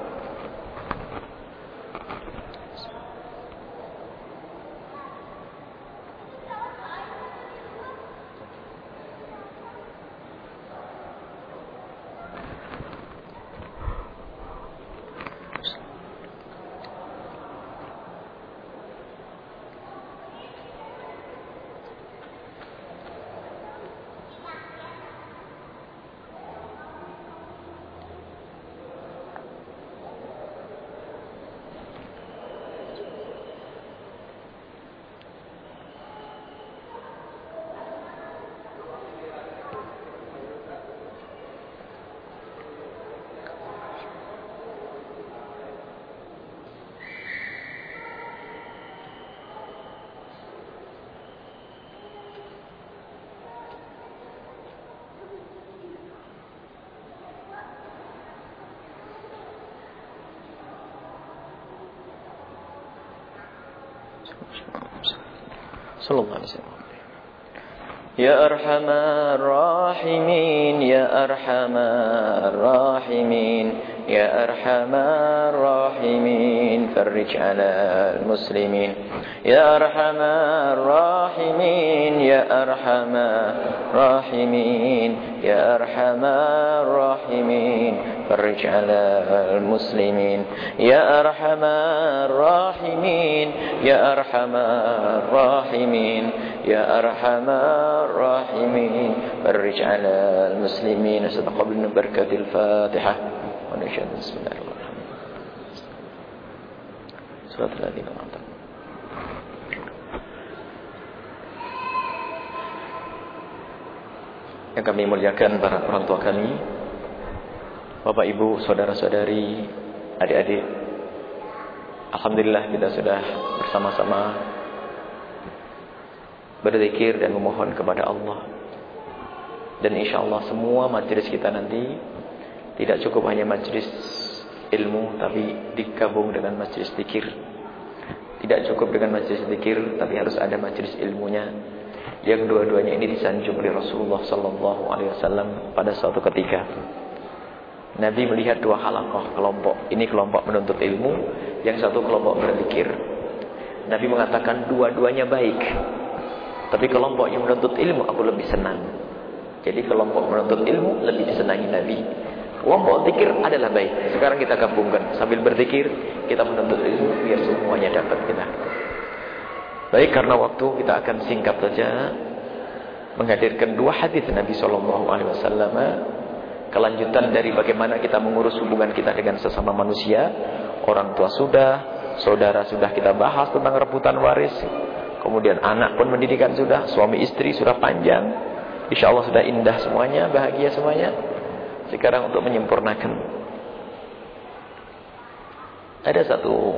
صلى الله عليه وسلم. يا أرحم الراحمين يا أرحم الراحمين يا أرحم الراحمين فرج على المسلمين. يا أرحم الراحمين يا أرحم الراحمين يا أرحم الراحمين فرج على المسلمين. يا أرحم الراحمين يا أرحم الراحمين يا أرحم الراحمين فرج على المسلمين ستقبل بركة الفاتحة ونشهد بسم الله الرحمن الرحيم صلاة الذين أنعمت yang kami muliakan para orang tua kami, Bapak Ibu, saudara-saudari, adik-adik. Alhamdulillah kita sudah bersama-sama berzikir dan memohon kepada Allah. Dan insya Allah semua majlis kita nanti tidak cukup hanya majlis ilmu tapi digabung dengan majlis zikir. Tidak cukup dengan majlis zikir tapi harus ada majlis ilmunya yang dua-duanya ini disanjung oleh Rasulullah sallallahu alaihi wasallam pada suatu ketika. Nabi melihat dua halaqah kelompok. Ini kelompok menuntut ilmu, yang satu kelompok berzikir. Nabi mengatakan dua-duanya baik. Tapi kelompok yang menuntut ilmu aku lebih senang. Jadi kelompok menuntut ilmu lebih disenangi Nabi. Kelompok zikir adalah baik. Sekarang kita gabungkan sambil berzikir, kita menuntut ilmu biar semuanya dapat kita. Baik karena waktu kita akan singkat saja menghadirkan dua hadis Nabi Shallallahu Alaihi Wasallam kelanjutan dari bagaimana kita mengurus hubungan kita dengan sesama manusia orang tua sudah saudara sudah kita bahas tentang rebutan waris. Kemudian anak pun pendidikan sudah suami istri sudah panjang. Insya Allah sudah indah semuanya bahagia semuanya. Sekarang untuk menyempurnakan. Ada satu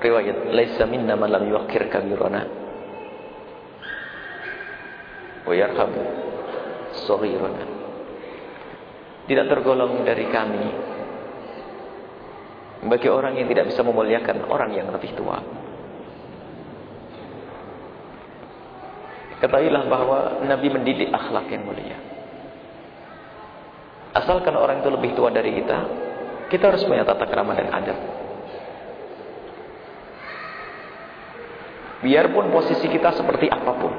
riwayat laisa minna man lam yuqir kabirana. Wa yarham saghirana. Tidak tergolong dari kami bagi orang yang tidak bisa memuliakan orang yang lebih tua ketahuilah bahwa Nabi mendidik akhlak yang mulia asalkan orang itu lebih tua dari kita kita harus punya tata kerama dan adab Biarpun posisi kita seperti apa pun.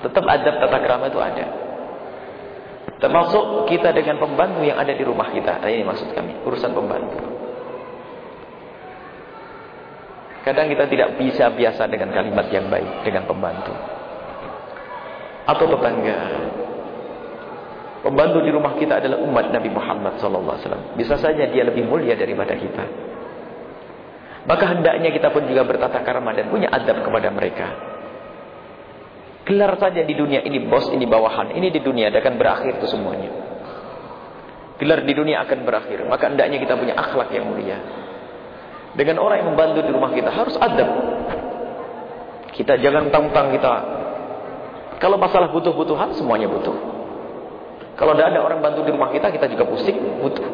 Tetap adab tata krama itu ada. Termasuk kita dengan pembantu yang ada di rumah kita. Nah, ini maksud kami, urusan pembantu. Kadang kita tidak bisa biasa dengan kalimat yang baik dengan pembantu. Atau tetangga. Pembantu di rumah kita adalah umat Nabi Muhammad SAW. Bisa saja dia lebih mulia daripada kita. Maka hendaknya kita pun juga bertata karma dan punya adab kepada mereka. Gelar saja di dunia ini bos, ini bawahan. Ini di dunia akan berakhir itu semuanya. Gelar di dunia akan berakhir. Maka hendaknya kita punya akhlak yang mulia. Dengan orang yang membantu di rumah kita harus adab. Kita jangan tang-tang kita. Kalau masalah butuh-butuhan semuanya butuh. Kalau tidak ada orang bantu di rumah kita, kita juga pusing, butuh.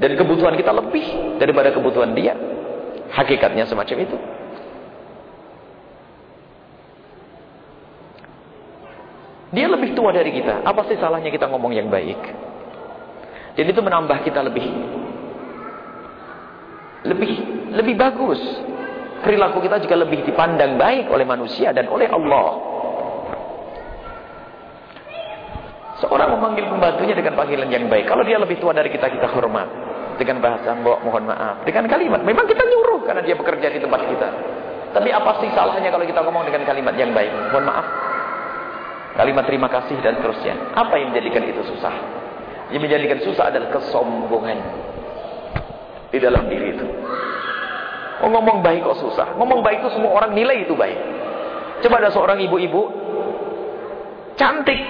Dan kebutuhan kita lebih daripada kebutuhan dia. Hakikatnya semacam itu. Dia lebih tua dari kita. Apa sih salahnya kita ngomong yang baik? Jadi itu menambah kita lebih lebih lebih bagus. Perilaku kita juga lebih dipandang baik oleh manusia dan oleh Allah. Seorang memanggil pembantunya dengan panggilan yang baik. Kalau dia lebih tua dari kita, kita hormat dengan bahasa mbok mohon maaf dengan kalimat memang kita nyuruh karena dia bekerja di tempat kita tapi apa sih salahnya kalau kita ngomong dengan kalimat yang baik mohon maaf kalimat terima kasih dan seterusnya apa yang menjadikan itu susah yang menjadikan susah adalah kesombongan di dalam diri itu oh, ngomong baik kok susah ngomong baik itu semua orang nilai itu baik coba ada seorang ibu-ibu cantik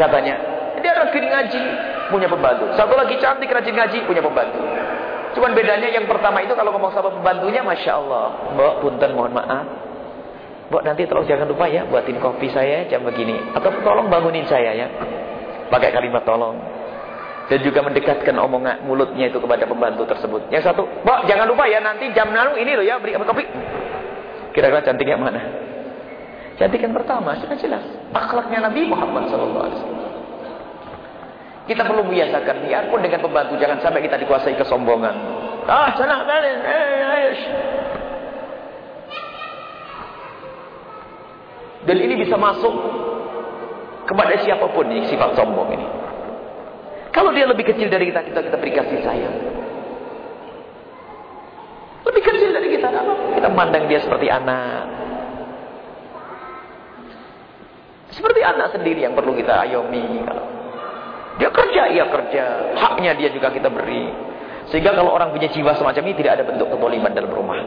katanya dia rajin ngaji punya pembantu. Satu lagi cantik rajin ngaji punya pembantu. Cuman bedanya yang pertama itu kalau ngomong sama pembantunya Masya Allah. Mbak punten mohon maaf. Mbak nanti tolong jangan lupa ya buatin kopi saya jam begini. Atau tolong bangunin saya ya. Pakai kalimat tolong. Dan juga mendekatkan omongan mulutnya itu kepada pembantu tersebut. Yang satu, Mbak jangan lupa ya nanti jam lalu ini loh ya beri kopi. Kira-kira cantik yang mana? Cantik yang pertama, sudah jelas. Akhlaknya Nabi Muhammad SAW. Kita perlu membiasakan, biarpun dengan pembantu, jangan sampai kita dikuasai kesombongan. Ah, sana balik. Eh, Dan ini bisa masuk kepada siapa pun ini sifat sombong ini. Kalau dia lebih kecil dari kita, kita kita beri kasih sayang. Lebih kecil dari kita, apa? Kita memandang dia seperti anak. Seperti anak sendiri yang perlu kita ayomi. Dia kerja, ia kerja. Haknya dia juga kita beri. Sehingga kalau orang punya jiwa semacam ini tidak ada bentuk ketoliman dalam rumah.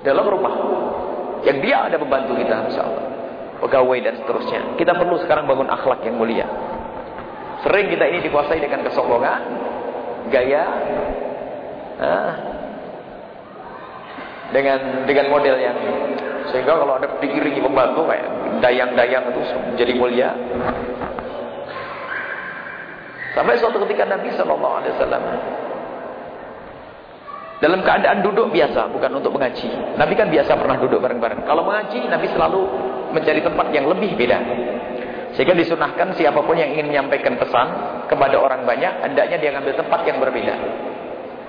Dalam rumah. Yang dia ada membantu kita, Allah. Pegawai dan seterusnya. Kita perlu sekarang bangun akhlak yang mulia. Sering kita ini dikuasai dengan kesombongan, gaya, ah, dengan dengan model yang sehingga kalau ada diiringi pembantu kayak dayang-dayang itu menjadi mulia. Sampai suatu ketika Nabi Shallallahu Alaihi Wasallam dalam keadaan duduk biasa, bukan untuk mengaji. Nabi kan biasa pernah duduk bareng-bareng. Kalau mengaji, Nabi selalu mencari tempat yang lebih beda. Sehingga disunahkan siapa pun yang ingin menyampaikan pesan kepada orang banyak, hendaknya dia ngambil tempat yang berbeda.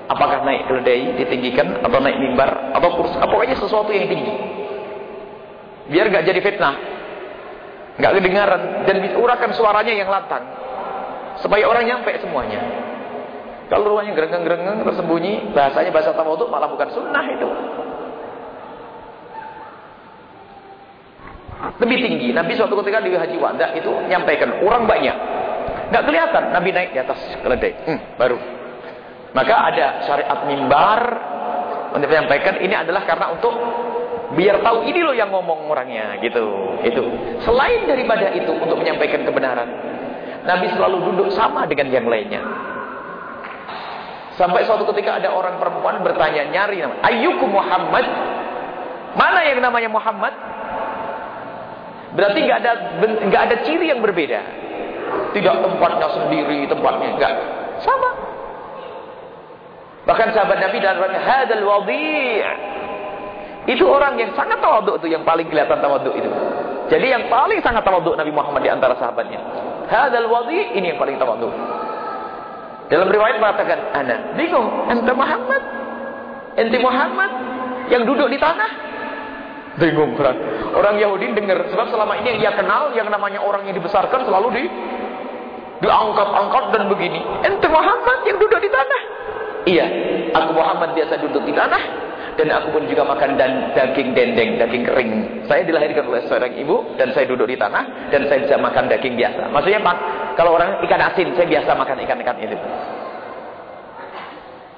Apakah naik keledai ditinggikan, atau naik mimbar, atau kursi, pokoknya sesuatu yang tinggi. Biar gak jadi fitnah. Gak kedengaran. Dan urakan suaranya yang lantang. Supaya orang nyampe semuanya. Kalau rumahnya gerengeng-gerengeng, tersembunyi, bahasanya bahasa tawaduk malah bukan sunnah itu. Lebih tinggi. Nabi suatu ketika di Haji Wada itu nyampaikan. Orang banyak. Gak kelihatan. Nabi naik di atas keledai. Hmm, baru. Maka ada syariat mimbar untuk menyampaikan ini adalah karena untuk biar tahu ini loh yang ngomong orangnya gitu itu selain daripada itu untuk menyampaikan kebenaran Nabi selalu duduk sama dengan yang lainnya sampai suatu ketika ada orang perempuan bertanya nyari nama ayyukum Muhammad mana yang namanya Muhammad berarti nggak ada nggak ada ciri yang berbeda tidak tempatnya sendiri tempatnya enggak sama bahkan sahabat Nabi dan hadal wadi' Itu orang yang sangat tawaduk itu yang paling kelihatan tawaduk itu. Jadi yang paling sangat tawaduk Nabi Muhammad di antara sahabatnya. Hadal wadi ini yang paling tawaduk. Dalam riwayat mengatakan, "Ana bingung, ente Muhammad? Ente Muhammad yang duduk di tanah?" Bingung kan. Orang Yahudi dengar sebab selama ini yang ia kenal yang namanya orang yang dibesarkan selalu di diangkat-angkat dan begini. Ente Muhammad yang duduk di tanah? Iya, aku Muhammad biasa duduk di tanah dan aku pun juga makan dan daging dendeng, daging kering. Saya dilahirkan oleh seorang ibu dan saya duduk di tanah dan saya bisa makan daging biasa. Maksudnya Pak, kalau orang ikan asin, saya biasa makan ikan-ikan itu.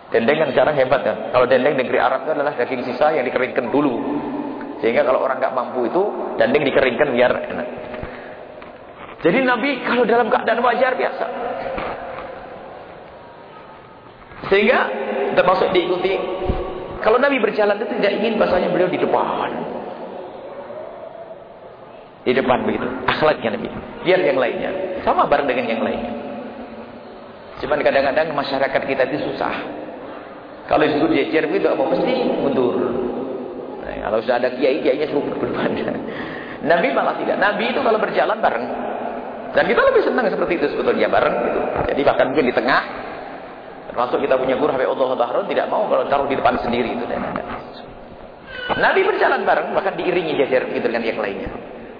Dendeng kan cara hebat kan. Kalau dendeng negeri Arab itu adalah daging sisa yang dikeringkan dulu. Sehingga kalau orang nggak mampu itu, dendeng dikeringkan biar enak. Jadi Nabi kalau dalam keadaan wajar biasa. Sehingga termasuk diikuti kalau Nabi berjalan itu tidak ingin bahasanya beliau di depan. Di depan begitu. Akhlaknya Nabi. Biar yang lainnya. Sama bareng dengan yang lainnya. Cuman kadang-kadang masyarakat kita itu susah. Kalau disebut jejer begitu apa mesti mundur. Nah, kalau sudah ada kiai, kiainya suruh berdepan. Nabi malah tidak. Nabi itu kalau berjalan bareng. Dan kita lebih senang seperti itu sebetulnya bareng gitu. Jadi bahkan mungkin di tengah Termasuk kita punya guru Habib Allah Bahrun tidak mau kalau taruh di depan sendiri itu. Nabi berjalan bareng bahkan diiringi jajar begitu dengan yang lainnya.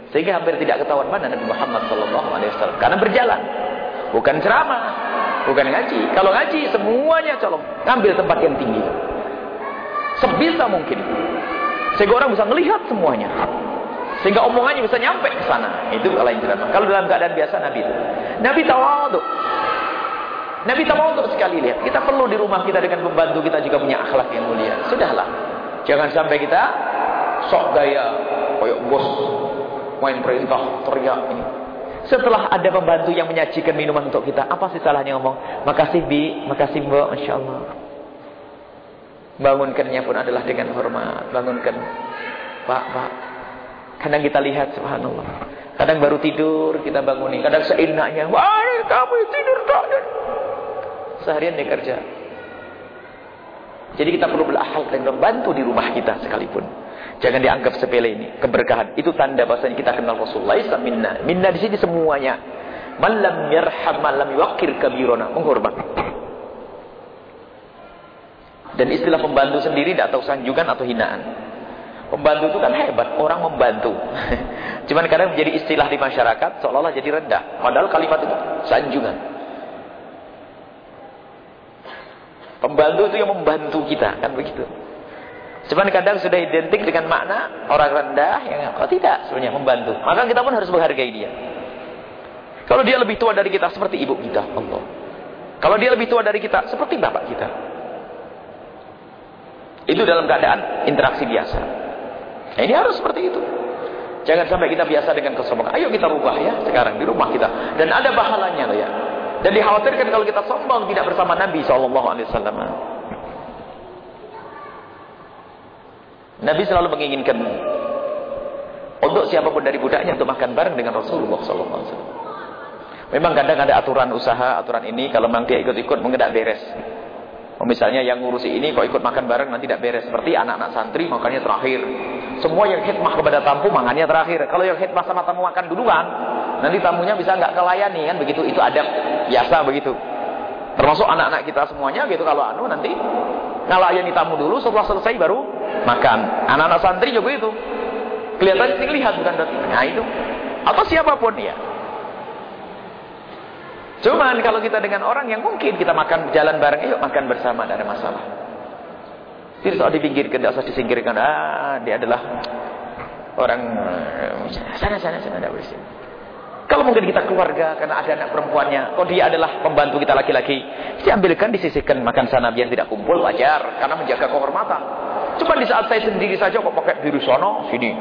Sehingga hampir tidak ketahuan mana Nabi Muhammad Sallallahu Alaihi Wasallam karena berjalan, bukan ceramah, bukan ngaji. Kalau ngaji semuanya colong, ngambil tempat yang tinggi, sebisa mungkin. Sehingga orang bisa melihat semuanya. Sehingga omongannya bisa nyampe ke sana. Itu kalau yang ceramah. Kalau dalam keadaan biasa Nabi itu. Nabi tawaduk. Nabi tawaduk sekali lihat. Kita perlu di rumah kita dengan pembantu kita juga punya akhlak yang mulia. Sudahlah. Jangan sampai kita sok gaya koyok bos main perintah teriak ini. Setelah ada pembantu yang menyajikan minuman untuk kita, apa sih salahnya ngomong? Makasih Bi, makasih Mbak, Masya Allah. Bangunkannya pun adalah dengan hormat. Bangunkan. Pak, Pak. Kadang kita lihat, subhanallah. Kadang baru tidur, kita bangunin. Kadang seenaknya. Wah, kamu tidur tak? Seharian dia kerja. Jadi kita perlu berakhlak dan membantu di rumah kita sekalipun. Jangan dianggap sepele ini. Keberkahan. Itu tanda bahasanya kita kenal Rasulullah. Islam minna. Minna di sini semuanya. Malam yarham malam yuakir kabirona. Menghormat. Dan istilah pembantu sendiri tidak tahu sanjungan atau hinaan. Pembantu itu kan hebat, orang membantu. Cuman kadang menjadi istilah di masyarakat seolah-olah jadi rendah. Padahal kalimat itu sanjungan. Pembantu itu yang membantu kita, kan begitu. Cuman kadang sudah identik dengan makna orang rendah yang oh tidak sebenarnya membantu. Maka kita pun harus menghargai dia. Kalau dia lebih tua dari kita seperti ibu kita, Allah. Kalau dia lebih tua dari kita seperti bapak kita. Itu dalam keadaan interaksi biasa. Nah, ini harus seperti itu. Jangan sampai kita biasa dengan kesombongan. Ayo kita rubah ya sekarang di rumah kita. Dan ada pahalanya loh ya. Dan dikhawatirkan kalau kita sombong tidak bersama Nabi SAW. Nabi selalu menginginkan untuk siapa pun dari budaknya untuk makan bareng dengan Rasulullah SAW. Memang kadang ada aturan usaha, aturan ini kalau memang dia ikut-ikut mungkin beres. Oh, misalnya yang ngurusi ini kok ikut makan bareng nanti tidak beres. Seperti anak-anak santri makannya terakhir. Semua yang khidmah kepada tamu makannya terakhir. Kalau yang khidmah sama tamu makan duluan, nanti tamunya bisa nggak kelayani kan begitu. Itu adab biasa begitu. Termasuk anak-anak kita semuanya gitu kalau anu nanti ngalayani tamu dulu setelah selesai baru makan. Anak-anak santri juga itu. Kelihatan lihat bukan berarti. Nah itu. Atau siapa pun dia. Cuman kalau kita dengan orang yang mungkin kita makan jalan bareng, yuk makan bersama, tidak ada masalah. Tidak usah dipinggirkan, tidak usah disingkirkan. Ah, dia adalah orang sana sana sana tidak bersih. Kalau mungkin kita keluarga karena ada anak perempuannya, kalau dia adalah pembantu kita laki-laki, diambilkan disisihkan makan sana biar tidak kumpul wajar karena menjaga kehormatan. Cuma di saat saya sendiri saja kok pakai biru sono sini.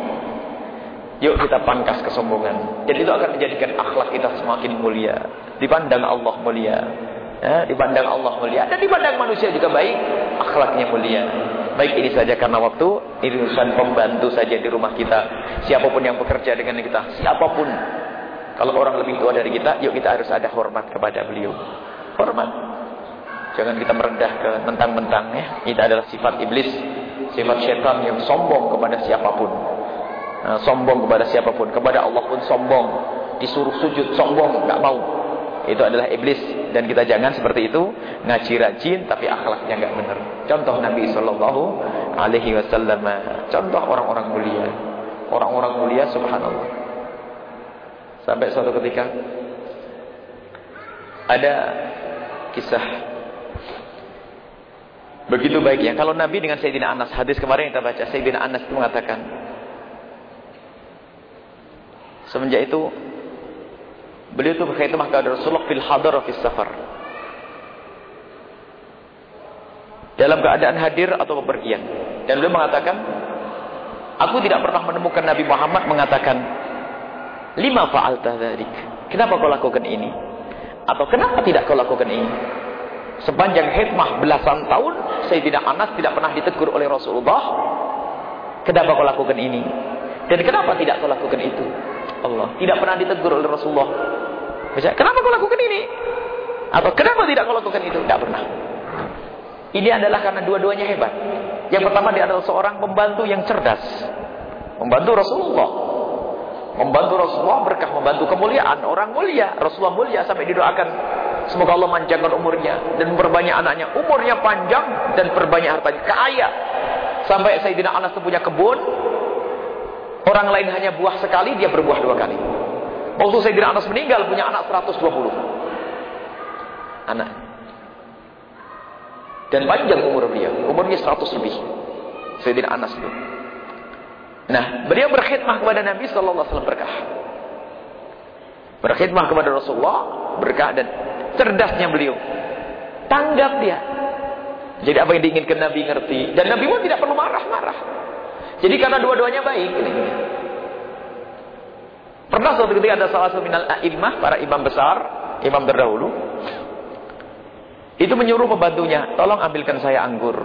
Yuk kita pangkas kesombongan. Jadi itu akan menjadikan akhlak kita semakin mulia. Dipandang Allah mulia. Ya, dipandang Allah mulia. Dan dipandang manusia juga baik. Akhlaknya mulia. Baik ini saja karena waktu. Ini urusan pembantu saja di rumah kita. Siapa pun yang bekerja dengan kita. Siapa pun. Kalau orang lebih tua dari kita. Yuk kita harus ada hormat kepada beliau. Hormat. Jangan kita merendah ke mentang-mentang ya. Itu adalah sifat iblis. Sifat syaitan yang sombong kepada siapa pun. Nah, sombong kepada siapa pun. Kepada Allah pun sombong. Disuruh sujud sombong. nggak mau. Itu adalah iblis. Dan kita jangan seperti itu. Ngaji rajin tapi akhlaknya nggak benar. Contoh Nabi Sallallahu Alaihi Wasallam. Contoh orang-orang mulia. Orang-orang mulia subhanallah. Sampai suatu ketika. Ada kisah Begitu baiknya. Kalau Nabi dengan Sayyidina Anas, hadis kemarin kita baca, Sayyidina Anas itu mengatakan, Semenjak itu beliau itu berkhidmah kepada Rasulullah fil hadar fil safar. Dalam keadaan hadir atau bepergian. Dan beliau mengatakan, aku tidak pernah menemukan Nabi Muhammad mengatakan, lima fa'alta dzalik. Kenapa kau lakukan ini? Atau kenapa tidak kau lakukan ini? Sepanjang khidmah belasan tahun, tidak Anas tidak pernah ditegur oleh Rasulullah. Kenapa kau lakukan ini? Dan kenapa tidak kau lakukan itu? Allah. Tidak pernah ditegur oleh Rasulullah. Bisa, kenapa kau lakukan ini? Atau kenapa tidak kau lakukan itu? Tidak pernah. Ini adalah karena dua-duanya hebat. Yang pertama dia adalah seorang pembantu yang cerdas. Membantu Rasulullah. Membantu Rasulullah berkah, membantu kemuliaan. Orang mulia, Rasulullah mulia sampai didoakan. Semoga Allah manjangkan umurnya dan memperbanyak anaknya. Umurnya panjang dan perbanyak hartanya. Kaya. Sampai Sayyidina Anas punya kebun, Orang lain hanya buah sekali, dia berbuah dua kali. Waktu Sayyidina Anas meninggal, punya anak 120. Anak. Dan panjang umur dia. Umurnya 100 lebih. Sayyidina Anas itu. Nah, beliau berkhidmah kepada Nabi Sallallahu Alaihi Wasallam berkah. Berkhidmah kepada Rasulullah berkah dan cerdasnya beliau. Tanggap dia. Jadi apa yang diinginkan Nabi ngerti. Dan Nabi pun tidak perlu marah-marah. Jadi karena dua-duanya baik. Pernah suatu ketika ada salah satu minal a'immah, para imam besar, imam terdahulu. Itu menyuruh pembantunya, tolong ambilkan saya anggur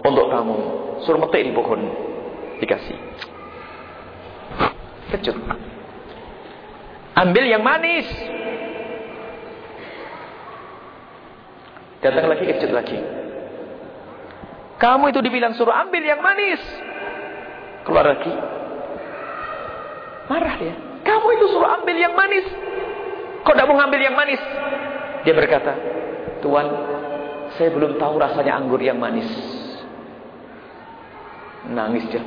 untuk kamu. Suruh metiin pohon. Dikasih. Kecut. Ambil yang manis. Datang lagi kecut lagi. Kamu itu dibilang suruh ambil yang manis. Keluar lagi. Marah dia. Kamu itu suruh ambil yang manis. Kok tidak mau ngambil yang manis? Dia berkata, Tuan, saya belum tahu rasanya anggur yang manis. Nangis dia.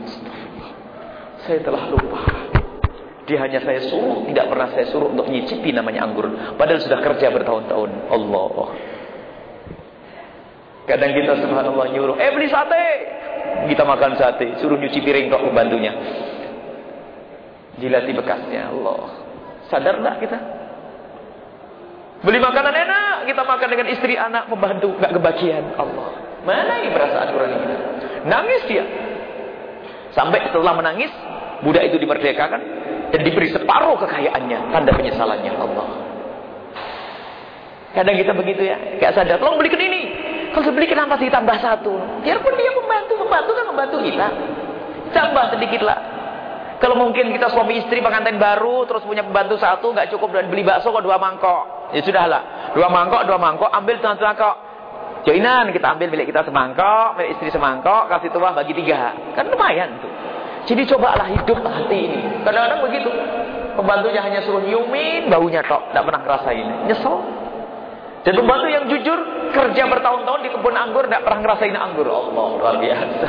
Saya telah lupa. Dia hanya saya suruh, tidak pernah saya suruh untuk nyicipi namanya anggur. Padahal sudah kerja bertahun-tahun. Allah. Kadang kita subhanallah nyuruh, eh beli sate. Kita makan sate, suruh nyuci piring kok pembantunya. Jilati bekasnya Allah. Sadar tak kita? Beli makanan enak, kita makan dengan istri anak pembantu, gak kebagian Allah. Mana ini perasaan aturan kita? Nangis dia. Sampai setelah menangis, budak itu dimerdekakan dan diberi separuh kekayaannya, tanda penyesalannya Allah. Kadang kita begitu ya, gak sadar, tolong belikan ini. Kalau beli kenapa sih tambah satu? Biarpun dia membantu, membantu kan membantu kita. Tambah sedikit lah. Kalau mungkin kita suami istri pengantin baru, terus punya pembantu satu, nggak cukup dan beli bakso kok dua mangkok. Ya sudahlah, dua mangkok, dua mangkok, ambil tengah mangkok. Joinan kita ambil milik kita semangkok, milik istri semangkok, kasih tuah bagi tiga. Kan lumayan tuh. Jadi cobalah hidup hati ini. Kadang-kadang begitu. Pembantunya hanya suruh nyiumin, baunya tok, tidak pernah ngerasain. Nyesel. Dan pembantu yang jujur kerja bertahun-tahun di kebun anggur tidak pernah ngerasain anggur. Allah luar biasa.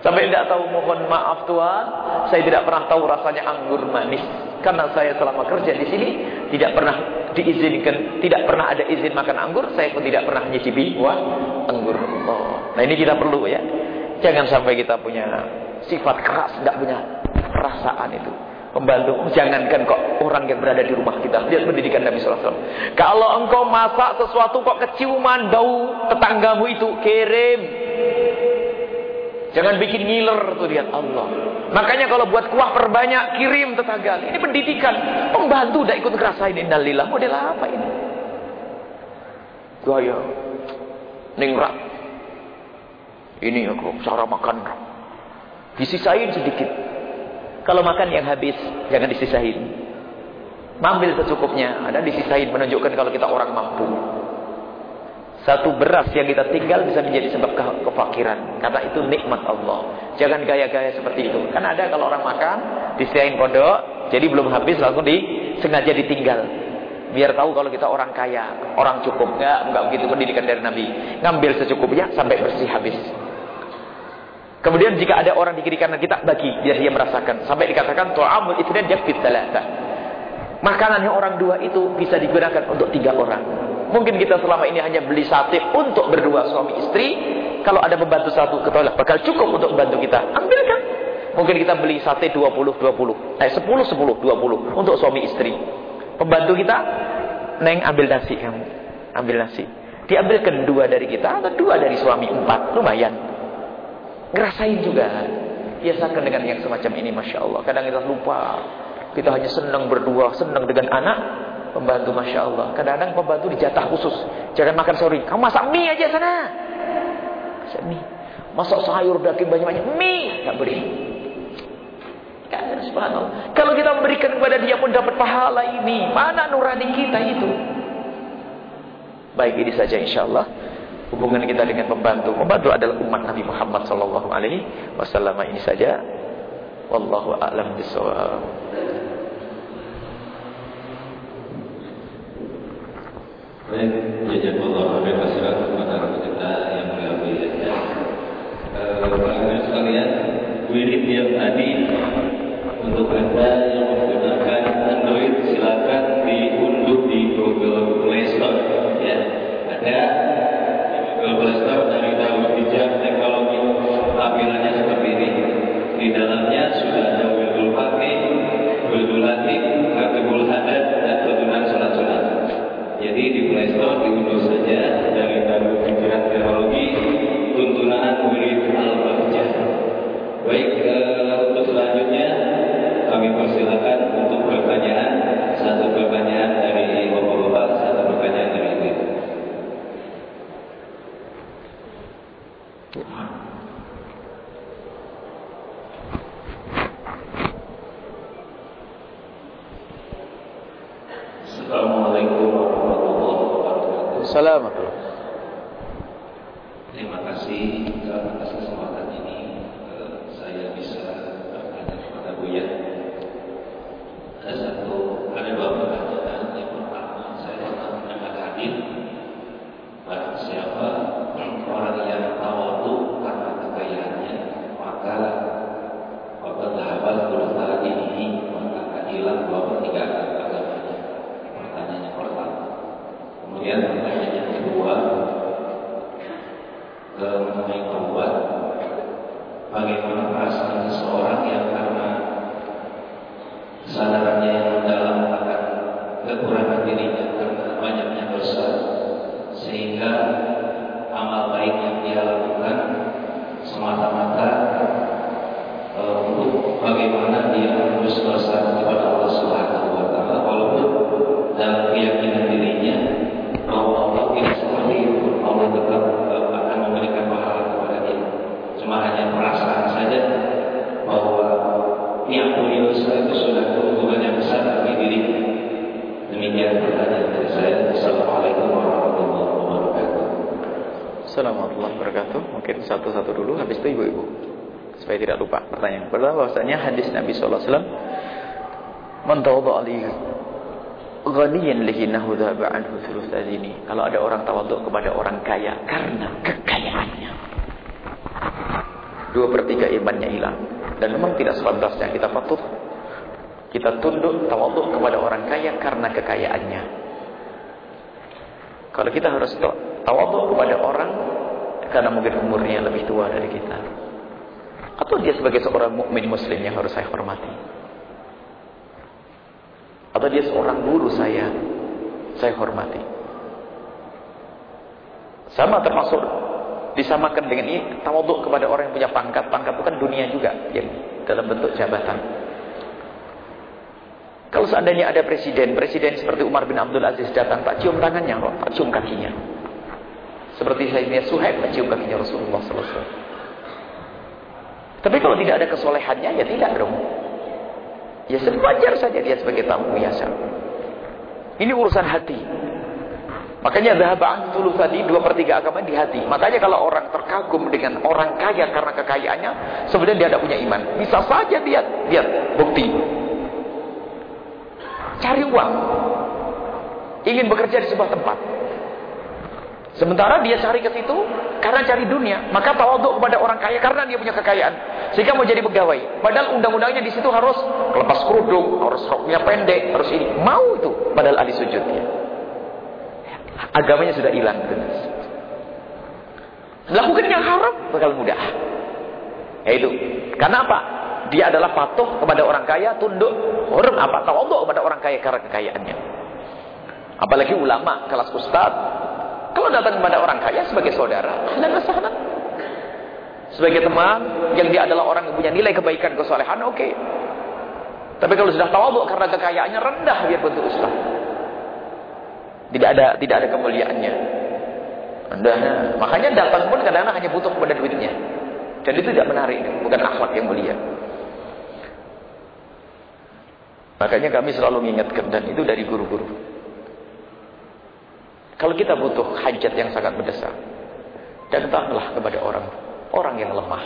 Sampai tidak tahu mohon maaf Tuhan, saya tidak pernah tahu rasanya anggur manis. Karena saya selama kerja di sini tidak pernah diizinkan, tidak pernah ada izin makan anggur, saya pun tidak pernah nyicipi wah anggur. Oh. Nah ini kita perlu ya. Jangan sampai kita punya sifat keras, tidak punya perasaan itu pembantu. Jangankan kok orang yang berada di rumah kita. Lihat pendidikan Nabi SAW. Kalau engkau masak sesuatu kok keciuman bau tetanggamu itu, kirim. Jangan bikin ngiler tuh lihat Allah. Makanya kalau buat kuah perbanyak, kirim tetangga. Ini pendidikan. Pembantu udah ikut ngerasain innalillah. Model apa ini? Gaya. Ningrat. Ini aku cara makan. Disisain sedikit. Kalau makan yang habis, jangan disisain. Mambil secukupnya, ada disisain menunjukkan kalau kita orang mampu. Satu beras yang kita tinggal bisa menjadi sebab ke kefakiran. Karena itu nikmat Allah. Jangan gaya-gaya seperti itu. Kan ada kalau orang makan, disisain pondok, jadi belum habis langsung di sengaja ditinggal. Biar tahu kalau kita orang kaya, orang cukup. Enggak, enggak begitu pendidikan dari Nabi. Ngambil secukupnya sampai bersih habis. Kemudian jika ada orang di kiri kanan kita bagi biar dia merasakan. Sampai dikatakan tu'amul itsnain yakfit thalatha. Makanannya orang dua itu bisa digunakan untuk tiga orang. Mungkin kita selama ini hanya beli sate untuk berdua suami istri. Kalau ada pembantu satu ketolak bakal cukup untuk membantu kita. Ambilkan. Mungkin kita beli sate 20 20. Eh 10 10 20 untuk suami istri. Pembantu kita Neng ambil nasi kamu. Ambil nasi. Diambilkan dua dari kita atau dua dari suami empat. Lumayan. Ngerasain juga. Biasakan dengan yang semacam ini Masya Allah. Kadang kita lupa. Kita hanya senang berdua, senang dengan anak. Pembantu Masya Allah. Kadang-kadang pembantu dijatah khusus. Jangan makan sore. Kamu masak mie aja sana. Masak mie. Masak sayur daging banyak-banyak. Mie. Tak beri. Kalau kita memberikan kepada dia pun dapat pahala ini. Mana nurani kita itu? Baik ini saja insya Allah hubungan kita dengan pembantu. Pembantu adalah umat Nabi Muhammad sallallahu alaihi wasallam ini saja. Wallahu a'lam bishawab. Baik, jazakallahu khairan kepada kita yang mulia ya. Eh, sekalian, wirid yang tadi untuk Anda yang menggunakan Android silakan diunduh di Google Play Store ya. Assalamualaikum warahmatullahi wabarakatuh. Assalamualaikum. Terima kasih atas kesempatan ini eh, saya bisa bertanya kepada Buya. Ada satu, ada dua pertanyaan. Yang pertama, saya pernah mendengar hadis barang siapa orang yang tawadu karena kekayaannya kesadarannya yang mendalam akan kekurangan dirinya karena banyaknya dosa sehingga amal baik yang dia lakukan semata-mata uh, untuk bagaimana dia menembus dosa kepada Allah Subhanahu wa taala walaupun dalam keyakinan dirinya bahwa Allah tidak seperti itu Allah tetap uh, akan memberikan pahala kepada dia cuma hanya perasaan saja bahwa yang dosa itu sudah keuntungan yang besar bagi dirinya demikian pertanyaan dari saya Assalamualaikum warahmatullahi wabarakatuh Assalamualaikum warahmatullahi wabarakatuh Mungkin satu-satu dulu Habis itu ibu-ibu Supaya tidak lupa pertanyaan Pertama bahwasanya hadis Nabi SAW Mentawadu alihi Ghaniyan lihinahu dhaba anhu ini Kalau ada orang tawaduk kepada orang kaya Karena kekayaannya Dua per tiga imannya hilang Dan memang tidak sepantasnya kita patut Kita tunduk tawaduk kepada orang kaya Karena kekayaannya Kalau kita harus tawadhu kepada orang karena mungkin umurnya lebih tua dari kita. Atau dia sebagai seorang mukmin muslim yang harus saya hormati. Atau dia seorang guru saya, saya hormati. Sama termasuk disamakan dengan ini tawaduk kepada orang yang punya pangkat. Pangkat itu kan dunia juga yang dalam bentuk jabatan. Seandainya ada presiden, presiden seperti Umar bin Abdul Aziz datang, tak cium tangannya, tak cium kakinya. Seperti Sayyidina Suhaib mencium kakinya Rasulullah SAW. Tapi kalau tidak ada kesolehannya, ya tidak dong. Ya sewajar saja dia sebagai tamu biasa. Ini urusan hati. Makanya dhahaba'an dulu tadi dua per tiga agama di hati. Makanya kalau orang terkagum dengan orang kaya karena kekayaannya, sebenarnya dia tidak punya iman. Bisa saja dia lihat bukti. Cari uang. Ingin bekerja di sebuah tempat. Sementara dia cari ke situ karena cari dunia, maka tawaduk kepada orang kaya karena dia punya kekayaan. Sehingga mau jadi pegawai. Padahal undang-undangnya di situ harus lepas kerudung, harus roknya pendek, harus ini. Mau itu padahal ahli sujud dia. Agamanya sudah hilang. Lakukan yang haram bakal mudah. Ya itu. Karena apa? Dia adalah patuh kepada orang kaya, tunduk, hormat apa? Tawaduk kepada orang kaya karena kekayaannya. Apalagi ulama kelas ustaz kalau datang kepada orang kaya sebagai saudara, dan masalah. Sebagai teman yang dia adalah orang yang punya nilai kebaikan kesolehan, oke. Okay. Tapi kalau sudah tawaduk karena kekayaannya rendah biar bentuk Islam. Tidak ada tidak ada kemuliaannya. Rendah. Makanya datang pun kadang-kadang hanya butuh kepada duitnya. Dan itu tidak menarik, bukan akhlak yang mulia. Makanya kami selalu mengingatkan dan itu dari guru-guru. Kalau kita butuh hajat yang sangat mendesak, datanglah kepada orang orang yang lemah.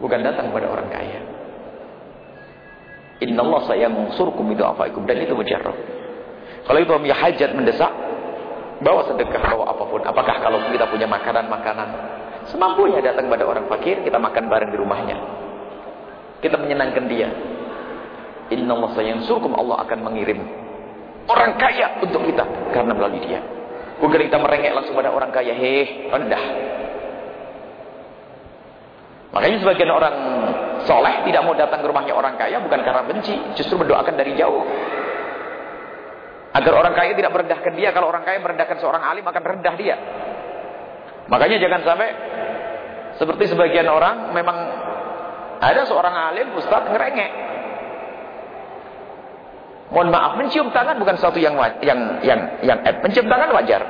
Bukan datang kepada orang kaya. Inna Allah sayang surkum itu afaikum. Dan itu mujarrab. Kalau itu punya hajat mendesak, bawa sedekah, bawa apa pun. Apakah kalau kita punya makanan-makanan, semampunya datang kepada orang fakir, kita makan bareng di rumahnya. Kita menyenangkan dia. Inna Allah sayang surkum, Allah akan mengirim orang kaya untuk kita karena melalui dia. Bukan kita merengek langsung pada orang kaya, heh, rendah. Makanya sebagian orang soleh tidak mau datang ke rumahnya orang kaya bukan karena benci, justru mendoakan dari jauh. Agar orang kaya tidak merendahkan dia, kalau orang kaya merendahkan seorang alim akan rendah dia. Makanya jangan sampai seperti sebagian orang memang ada seorang alim, ustaz ngerengek. Mohon maaf, mencium tangan bukan sesuatu yang yang yang yang eh, mencium tangan wajar.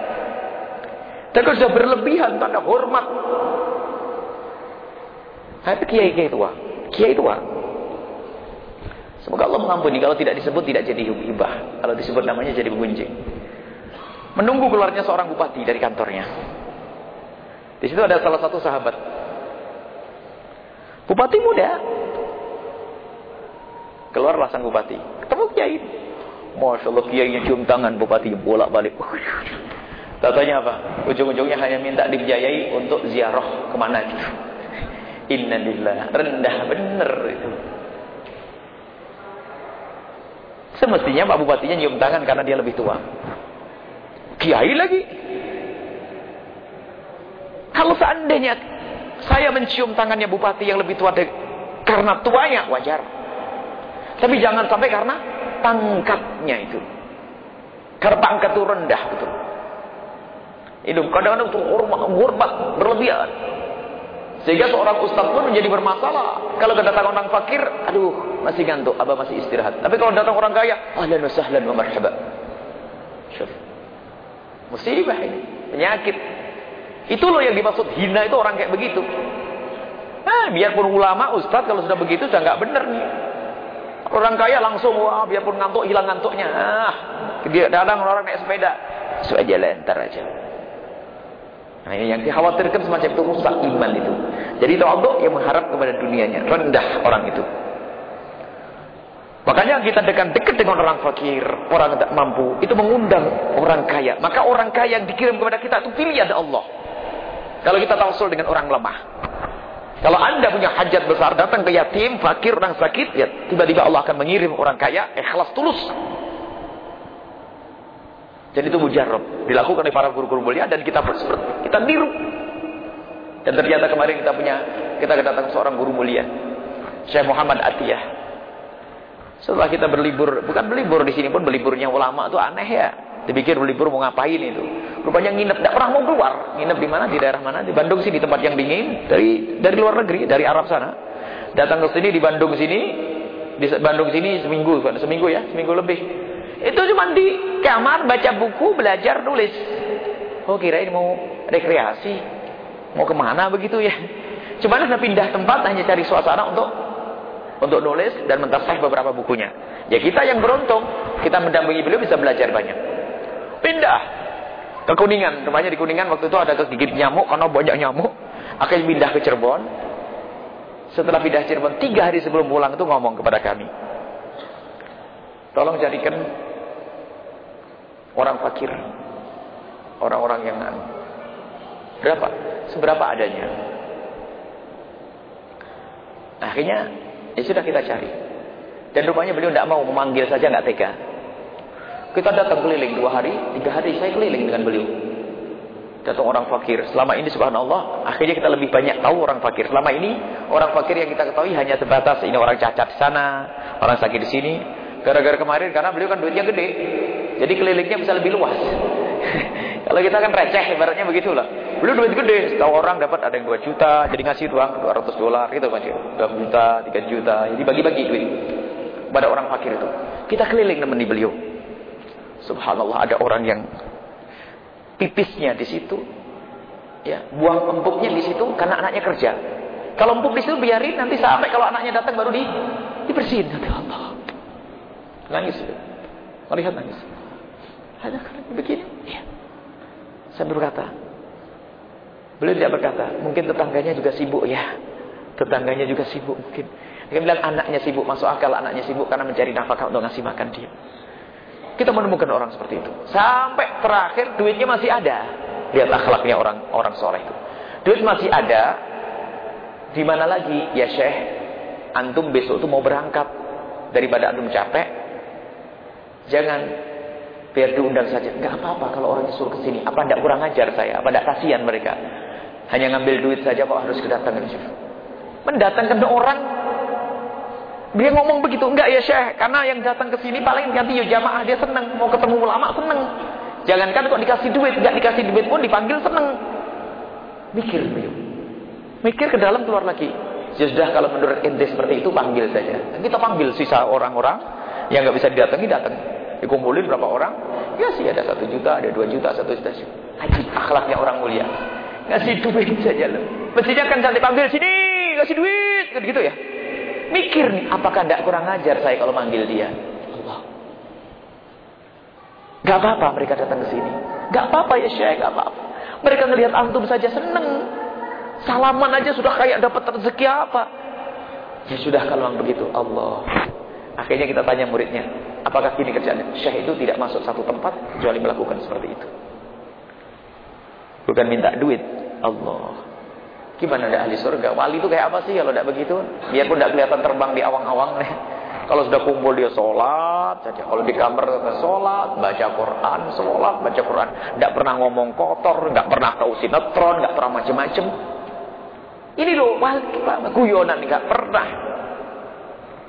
Tapi sudah berlebihan tanda hormat. Itu kiai-kiai tua. Kiai tua. Semoga Allah mengampuni kalau tidak disebut tidak jadi hibah. Kalau disebut namanya jadi menggunjing. Menunggu keluarnya seorang bupati dari kantornya. Di situ ada salah satu sahabat. Bupati muda, Keluarlah sang bupati. Ketemu kiai. Masya Allah kiai cium tangan bupati bolak balik. Tatanya apa? Ujung-ujungnya hanya minta dibiayai untuk ziarah ke mana gitu. Innalillah. Rendah bener itu. Semestinya Pak Bupatinya nyium tangan karena dia lebih tua. Kiai lagi. Kalau seandainya saya mencium tangannya Bupati yang lebih tua karena tuanya, wajar. Tapi jangan sampai karena pangkatnya itu. Karena pangkat itu rendah betul. Itu kadang-kadang itu hormat, hormat berlebihan. Sehingga seorang ustaz pun menjadi bermasalah. Kalau kedatangan orang fakir, aduh, masih ngantuk, abah masih istirahat. Tapi kalau datang orang kaya, ahlan wa sahlan wa marhaba. Syuf. Musibah ini, penyakit. Itu loh yang dimaksud hina itu orang kayak begitu. Nah, biarpun ulama, ustaz kalau sudah begitu sudah nggak benar nih. Orang kaya langsung, wah biarpun ngantuk, hilang ngantuknya. Ah, dia datang orang naik sepeda. Sudah jalan, ntar aja. Nah ini yang dikhawatirkan semacam itu rusak iman itu. Jadi tawaduk yang mengharap kepada dunianya. Rendah orang itu. Makanya kita dekat dekat dengan orang fakir, orang tidak mampu, itu mengundang orang kaya. Maka orang kaya yang dikirim kepada kita itu pilihan Allah. Kalau kita tawassul dengan orang lemah. Kalau anda punya hajat besar, datang ke yatim, fakir, orang sakit, ya tiba-tiba Allah akan mengirim orang kaya, ikhlas tulus. Dan itu mujarab. Dilakukan oleh para guru-guru mulia dan kita seperti kita niru. Dan ternyata kemarin kita punya kita kedatangan seorang guru mulia. Syekh Muhammad Atiyah. Setelah kita berlibur, bukan berlibur di sini pun berliburnya ulama itu aneh ya. Dipikir berlibur mau ngapain itu. Rupanya nginep, tidak pernah mau keluar. Nginep di mana? Di daerah mana? Di Bandung sih di tempat yang dingin. Dari dari luar negeri, dari Arab sana. Datang ke sini di Bandung sini, di Bandung sini seminggu, seminggu ya, seminggu lebih. Itu cuma di kamar baca buku, belajar, nulis. Oh kira ini mau rekreasi. Mau ke mana begitu ya. Cuma sudah pindah tempat hanya cari suasana untuk untuk nulis dan mentasah beberapa bukunya. Ya kita yang beruntung, kita mendampingi beliau bisa belajar banyak. Pindah ke Kuningan. Rumahnya di Kuningan waktu itu ada kegigit nyamuk karena banyak nyamuk. Akhirnya pindah ke Cirebon. Setelah pindah Cirebon, tiga hari sebelum pulang itu ngomong kepada kami. Tolong jadikan orang fakir. Orang-orang yang. Berapa? Seberapa adanya. Akhirnya ya sudah kita cari. Dan rupanya beliau tidak mau memanggil saja nggak tega. Kita datang keliling dua hari, tiga hari saya keliling dengan beliau. Datang orang fakir. Selama ini subhanallah, akhirnya kita lebih banyak tahu orang fakir. Selama ini orang fakir yang kita ketahui hanya sebatas ini orang cacat di sana, orang sakit di sini. Gara-gara kemarin karena beliau kan duitnya gede. Jadi kelilingnya bisa lebih luas. Kalau kita kan receh ibaratnya begitulah. Beliau duit gede, tahu orang dapat ada yang 2 juta, jadi ngasih uang 200 dolar gitu Mas. 2 juta, 3 juta. Jadi bagi-bagi duit pada orang fakir itu. Kita keliling nemeni beliau. Subhanallah ada orang yang pipisnya di situ. Ya, buang empuknya di situ karena anaknya kerja. Kalau empuk di situ biarin nanti sampai kalau anaknya datang baru di dibersihin. Nanti Allah. Nangis. Melihat nangis. Ada begini? Ya. Saya berkata, beliau tidak berkata, mungkin tetangganya juga sibuk ya. Tetangganya juga sibuk mungkin. Dia bilang anaknya sibuk, masuk akal anaknya sibuk karena mencari nafkah untuk ngasih makan dia. Kita menemukan orang seperti itu. Sampai terakhir duitnya masih ada. Lihat akhlaknya orang orang soleh itu. Duit masih ada. Di mana lagi? Ya Syekh, antum besok itu mau berangkat. Daripada antum capek, jangan Biar diundang saja. Enggak apa-apa kalau orang disuruh ke sini. Apa enggak kurang ajar saya? Apa enggak kasihan mereka? Hanya ngambil duit saja kok harus kedatangan Syekh. Mendatangkan orang dia ngomong begitu, enggak ya Syekh, karena yang datang ke sini paling ganti ya jamaah dia senang, mau ketemu ulama senang. Jangankan kok dikasih duit, enggak dikasih duit pun dipanggil senang. Mikir beliau. Mikir ke dalam keluar lagi. Ya sudah kalau menurut ente seperti itu panggil saja. Kita panggil sisa orang-orang yang enggak bisa didatangi datang. Dikumpulin berapa orang? Ya sih ada satu juta, ada dua juta, satu juta. Haji akhlaknya orang mulia. Ngasih duit saja loh. Mestinya kan cantik panggil sini, ngasih duit, kan gitu ya. Mikir nih, apakah tidak kurang ajar saya kalau manggil dia? Allah. Gak apa-apa mereka datang ke sini. Gak apa-apa ya Syekh, gak apa-apa. Mereka ngelihat antum saja seneng. Salaman aja sudah kayak dapat rezeki apa. Ya sudah kalau begitu, Allah. Akhirnya kita tanya muridnya, apakah ini kerjaan Syekh itu tidak masuk satu tempat kecuali melakukan seperti itu. Bukan minta duit. Allah. Gimana ada ahli surga? Wali itu kayak apa sih kalau tidak begitu? Biarpun tidak kelihatan terbang di awang-awang nih. Kalau sudah kumpul dia sholat saja. Kalau di kamar sholat, baca Quran, sholat, baca Quran. Tidak pernah ngomong kotor, nggak pernah tahu sinetron, nggak pernah macam-macam. Ini loh, wali guyonan nggak pernah.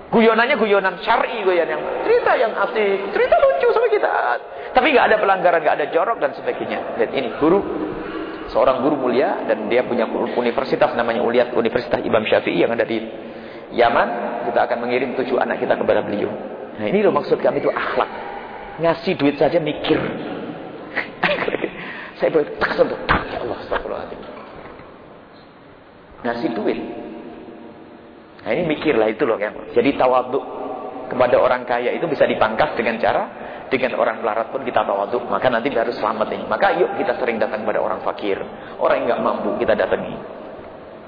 Guyonannya guyonan syar'i, guyon yang cerita yang asik, cerita lucu sama kita. Tapi nggak ada pelanggaran, nggak ada jorok dan sebagainya. Lihat ini guru, seorang guru mulia dan dia punya universitas namanya Uliat Universitas Imam Syafi'i yang ada di Yaman. Kita akan mengirim tujuh anak kita kepada beliau. Nah ini loh maksud kami itu akhlak. Ngasih duit saja mikir. Saya boleh tak sentuh, ya Allah, astagfirullahaladzim. Ngasih duit. Nah ini mikirlah itu loh kan. Jadi tawaduk kepada orang kaya itu bisa dipangkas dengan cara dengan orang melarat pun kita tawaduk. Maka nanti harus selamat ini. Maka yuk kita sering datang kepada orang fakir. Orang yang nggak mampu kita datangi.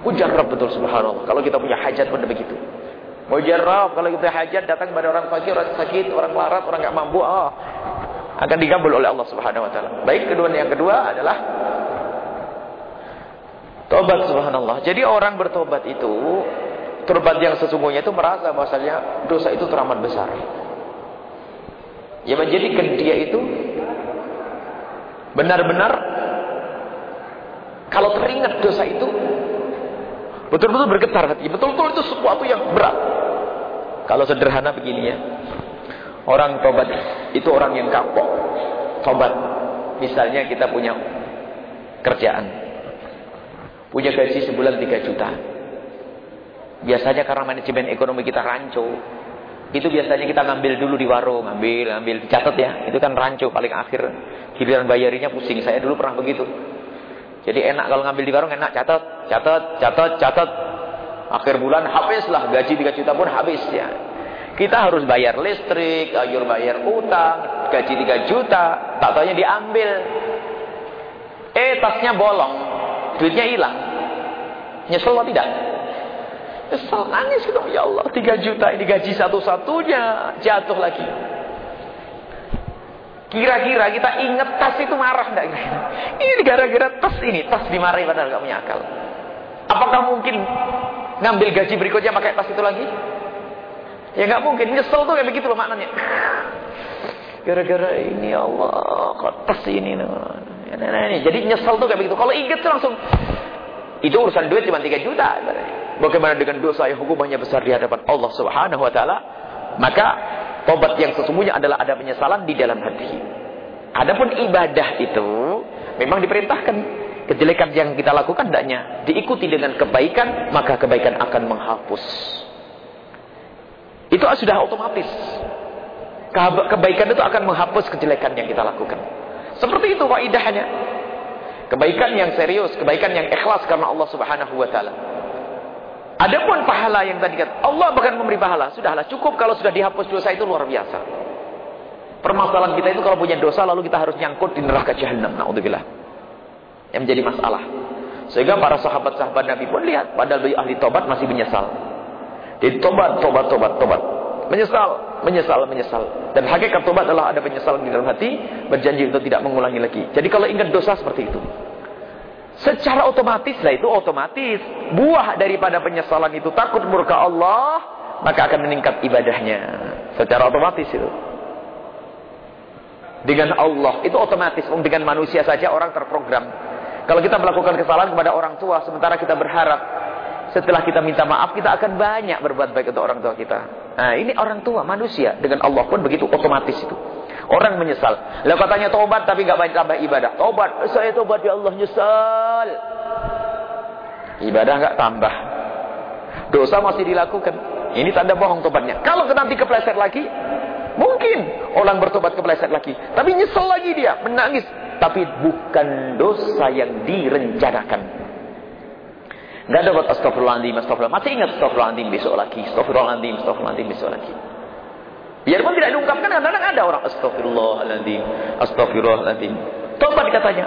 Mujarrab betul subhanallah. Kalau kita punya hajat pun begitu. Mujarrab kalau kita hajat datang kepada orang fakir, orang sakit, orang melarat, orang nggak mampu. Oh, akan digabul oleh Allah subhanahu wa ta'ala. Baik kedua yang kedua adalah Tobat subhanallah. Jadi orang bertobat itu Tobat yang sesungguhnya itu merasa bahwasanya dosa itu teramat besar. Ya menjadikan dia itu benar-benar kalau teringat dosa itu betul-betul bergetar hati. Betul-betul itu sesuatu yang berat. Kalau sederhana begini ya. Orang tobat itu orang yang kapok. Tobat. Misalnya kita punya kerjaan. Punya gaji sebulan 3 juta. Biasanya karena manajemen ekonomi kita rancu. Itu biasanya kita ngambil dulu di warung, ngambil, ngambil, catat ya. Itu kan rancu paling akhir. Giliran bayarinya pusing. Saya dulu pernah begitu. Jadi enak kalau ngambil di warung enak catat, catat, catat, catat. Akhir bulan habislah gaji 3 juta pun habis ya. Kita harus bayar listrik, ayur bayar utang, gaji 3 juta, tak tanya diambil. Eh tasnya bolong, duitnya hilang. Nyesel atau tidak? Kesal nangis kita, ya Allah, 3 juta ini gaji satu-satunya jatuh lagi. Kira-kira kita ingat tas itu marah enggak Ini gara-gara tas ini, tas dimarahi padahal enggak punya akal. Apakah mungkin ngambil gaji berikutnya pakai tas itu lagi? Ya enggak mungkin, nyesel tuh kayak begitu loh maknanya. Gara-gara ini ya Allah, kok tas ini. Nah, nah, nah, Jadi nyesel tuh kayak begitu. Kalau ingat tuh langsung itu urusan duit cuma 3 juta. Bagaimana dengan dosa yang hukumannya besar di hadapan Allah Subhanahu wa taala? Maka tobat yang sesungguhnya adalah ada penyesalan di dalam hati. Adapun ibadah itu memang diperintahkan kejelekan yang kita lakukan hendaknya diikuti dengan kebaikan, maka kebaikan akan menghapus. Itu sudah otomatis. Kebaikan itu akan menghapus kejelekan yang kita lakukan. Seperti itu waidahnya. Kebaikan yang serius, kebaikan yang ikhlas karena Allah Subhanahu wa taala. Adapun pahala yang tadi kata Allah bahkan memberi pahala, sudahlah cukup kalau sudah dihapus dosa itu luar biasa. Permasalahan kita itu kalau punya dosa lalu kita harus nyangkut di neraka jahanam. Nauzubillah. Yang menjadi masalah. Sehingga para sahabat-sahabat Nabi pun lihat padahal beliau ahli tobat masih menyesal. Jadi tobat, tobat, tobat, tobat. Menyesal, menyesal, menyesal. Dan hakikat tobat adalah ada penyesalan di dalam hati, berjanji untuk tidak mengulangi lagi. Jadi kalau ingat dosa seperti itu. Secara otomatis lah itu otomatis. Buah daripada penyesalan itu takut murka Allah, maka akan meningkat ibadahnya. Secara otomatis itu. Dengan Allah, itu otomatis. Dengan manusia saja orang terprogram. Kalau kita melakukan kesalahan kepada orang tua, sementara kita berharap setelah kita minta maaf, kita akan banyak berbuat baik untuk orang tua kita. Nah, ini orang tua, manusia. Dengan Allah pun begitu otomatis itu. Orang menyesal. Lalu katanya tobat tapi nggak banyak tambah ibadah. Tobat, saya tobat ya Allah nyesal. Ibadah nggak tambah. Dosa masih dilakukan. Ini tanda bohong tobatnya. Kalau nanti kepleset lagi, mungkin orang bertobat kepleset lagi. Tapi nyesel lagi dia, menangis. Tapi bukan dosa yang direncanakan. Gak ada buat astagfirullahaladzim, astagfirullah. Masih ingat astagfirullahaladzim besok lagi. Astagfirullahaladzim, astagfirullahaladzim besok lagi. Biarpun tidak diungkapkan, kadang-kadang ada orang astagfirullahaladzim, astagfirullahaladzim. Tobat katanya.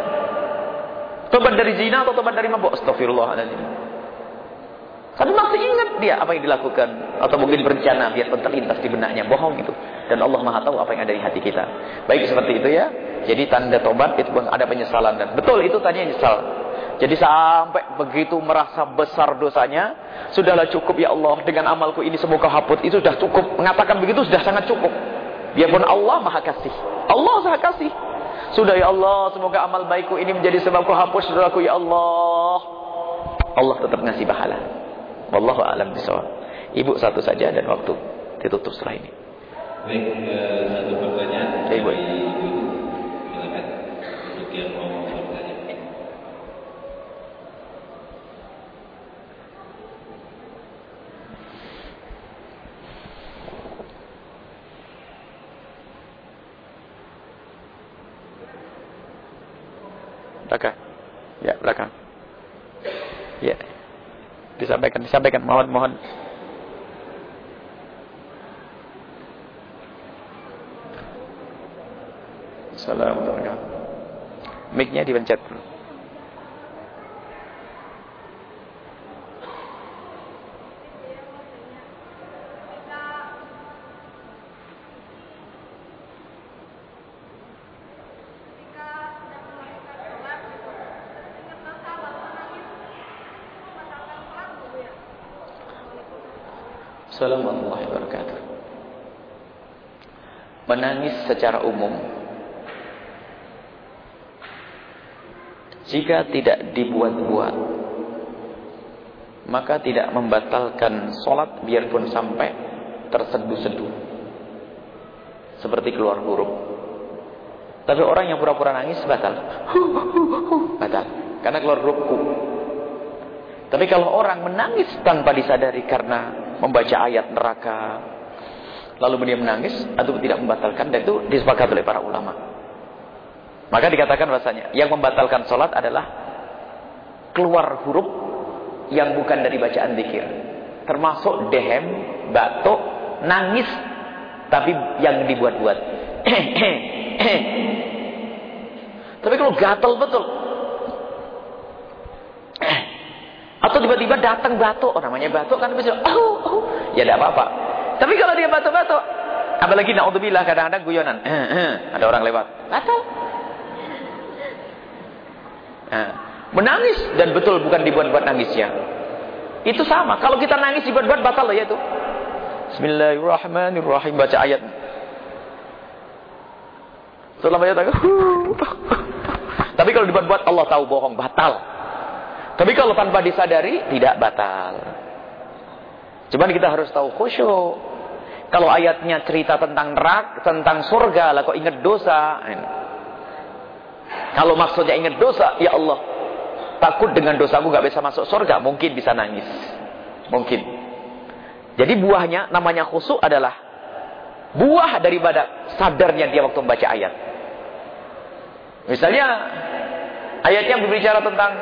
Tobat dari zina atau tobat dari mabuk? Astagfirullahaladzim. Tapi masih ingat dia apa yang dilakukan. Atau mungkin berencana biar terlintas di benaknya. Bohong itu. Dan Allah maha tahu apa yang ada di hati kita. Baik seperti itu ya. Jadi tanda tobat itu ada penyesalan. Dan betul itu tadi yang nyesal. Jadi sampai begitu merasa besar dosanya, sudahlah cukup ya Allah dengan amalku ini semoga hapus. Itu sudah cukup. Mengatakan begitu sudah sangat cukup. Biarpun Allah maha kasih. Allah maha kasih. Sudah ya Allah, semoga amal baikku ini menjadi sebab hapus dosaku ya Allah. Allah tetap ngasih pahala. Wallahu a'lam bishawab. Ibu satu saja dan waktu. ditutup setelah ini. Baik, eh, satu pertanyaan. Ibu. Silakan untuk yang mau bertanya. Belakang. Ya, belakang. Ya. Disampaikan, disampaikan. Mohon, mohon. Assalamualaikum. Mic-nya dipencet. Assalamualaikum warahmatullahi wabarakatuh. Menangis secara umum. Jika tidak dibuat-buat maka tidak membatalkan sholat biarpun sampai terseduh-seduh. Seperti keluar huruf tapi orang yang pura-pura nangis batal. Batal. Karena keluar huruf ku tapi kalau orang menangis tanpa disadari karena membaca ayat neraka lalu dia menangis atau tidak membatalkan dan itu disepakati oleh para ulama maka dikatakan bahasanya yang membatalkan sholat adalah keluar huruf yang bukan dari bacaan zikir. Termasuk dehem, batuk, nangis, tapi yang dibuat-buat. tapi kalau gatal betul. Atau tiba-tiba datang batuk, oh, namanya batuk kan bisa, oh, oh. ya tidak apa-apa. Tapi kalau dia batuk-batuk, apalagi naudzubillah kadang-kadang guyonan, ada orang lewat, batuk. Nah, menangis dan betul bukan dibuat-buat nangisnya. Itu sama. Kalau kita nangis dibuat-buat batal loh ya itu. Bismillahirrahmanirrahim baca ayat. Setelah baca Tapi kalau dibuat-buat Allah tahu bohong batal. Tapi kalau tanpa disadari tidak batal. Cuman kita harus tahu khusyuk. Kalau ayatnya cerita tentang neraka, tentang surga, lah kok ingat dosa. Kalau maksudnya ingat dosa, ya Allah, takut dengan dosaku gak bisa masuk surga, mungkin bisa nangis. Mungkin. Jadi buahnya namanya khusuk adalah buah daripada sadarnya dia waktu membaca ayat. Misalnya ayatnya berbicara tentang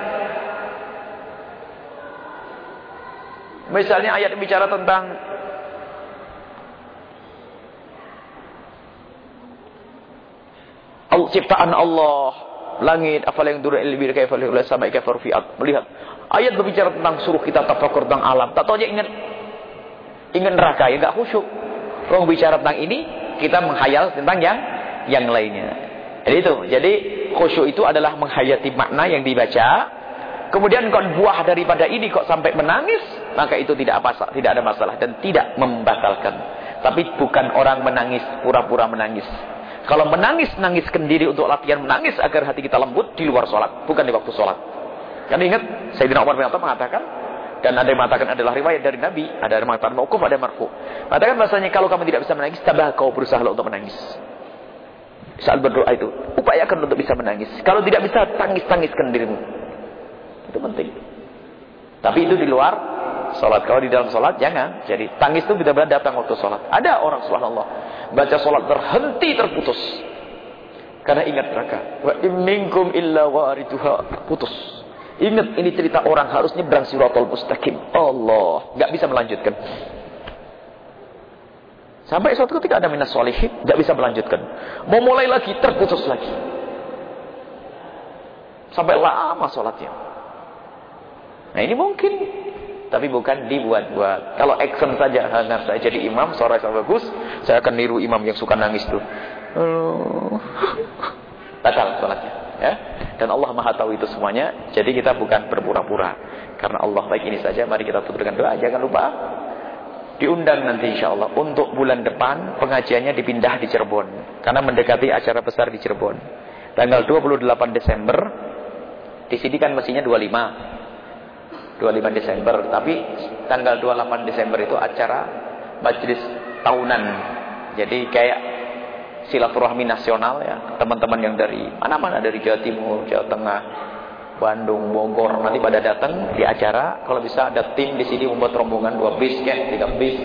Misalnya ayat bicara tentang ciptaan Allah, langit, apa yang dulu ilmi kaifa oleh sampai kaifa rufiat. Melihat ayat berbicara tentang suruh kita tafakur tentang alam. Tak tahu aja ingat ingat neraka ya enggak khusyuk. Orang bicara tentang ini, kita menghayal tentang yang yang lainnya. Jadi itu. Jadi khusyuk itu adalah menghayati makna yang dibaca. Kemudian kok buah daripada ini kok sampai menangis, maka itu tidak apa tidak ada masalah dan tidak membatalkan. Tapi bukan orang menangis pura-pura menangis. Kalau menangis, nangiskan diri untuk latihan menangis agar hati kita lembut di luar sholat. Bukan di waktu sholat. Kan ingat, Sayyidina Umar bin Khattab mengatakan, dan ada yang mengatakan adalah riwayat dari Nabi, ada yang mengatakan mauquf, ada yang marfu. Mengatakan bahasanya kalau kamu tidak bisa menangis, tabah kau berusaha untuk menangis. Saat berdoa itu, upayakan untuk bisa menangis. Kalau tidak bisa, tangis-tangiskan dirimu. Itu penting. Tapi itu di luar sholat. Kalau di dalam sholat, jangan. Jadi tangis itu benar-benar datang waktu sholat. Ada orang subhanallah baca sholat berhenti terputus. Karena ingat neraka. Wa minkum illa wariduha putus. Ingat ini cerita orang harus nyebrang siratal mustaqim. Allah. Nggak bisa melanjutkan. Sampai suatu ketika ada minas solihin nggak bisa melanjutkan. Mau mulai lagi terputus lagi. Sampai lama sholatnya nah ini mungkin tapi bukan dibuat-buat. Kalau action saja, hanya saya jadi imam, suara saya bagus, saya akan niru imam yang suka nangis tuh. Batal sholatnya. Ya? Dan Allah maha tahu itu semuanya. Jadi kita bukan berpura-pura. Karena Allah baik ini saja. Mari kita tutup dengan doa. Jangan lupa. Diundang nanti insya Allah. Untuk bulan depan pengajiannya dipindah di Cirebon. Karena mendekati acara besar di Cirebon. Tanggal 28 Desember. Di sini kan mestinya 25. 25 Desember tapi tanggal 28 Desember itu acara majelis tahunan. Jadi kayak silaturahmi nasional ya, teman-teman yang dari mana-mana dari Jawa Timur, Jawa Tengah, Bandung, Bogor nanti pada datang di acara. Kalau bisa ada tim di sini membuat rombongan dua bis, kayak tiga bis.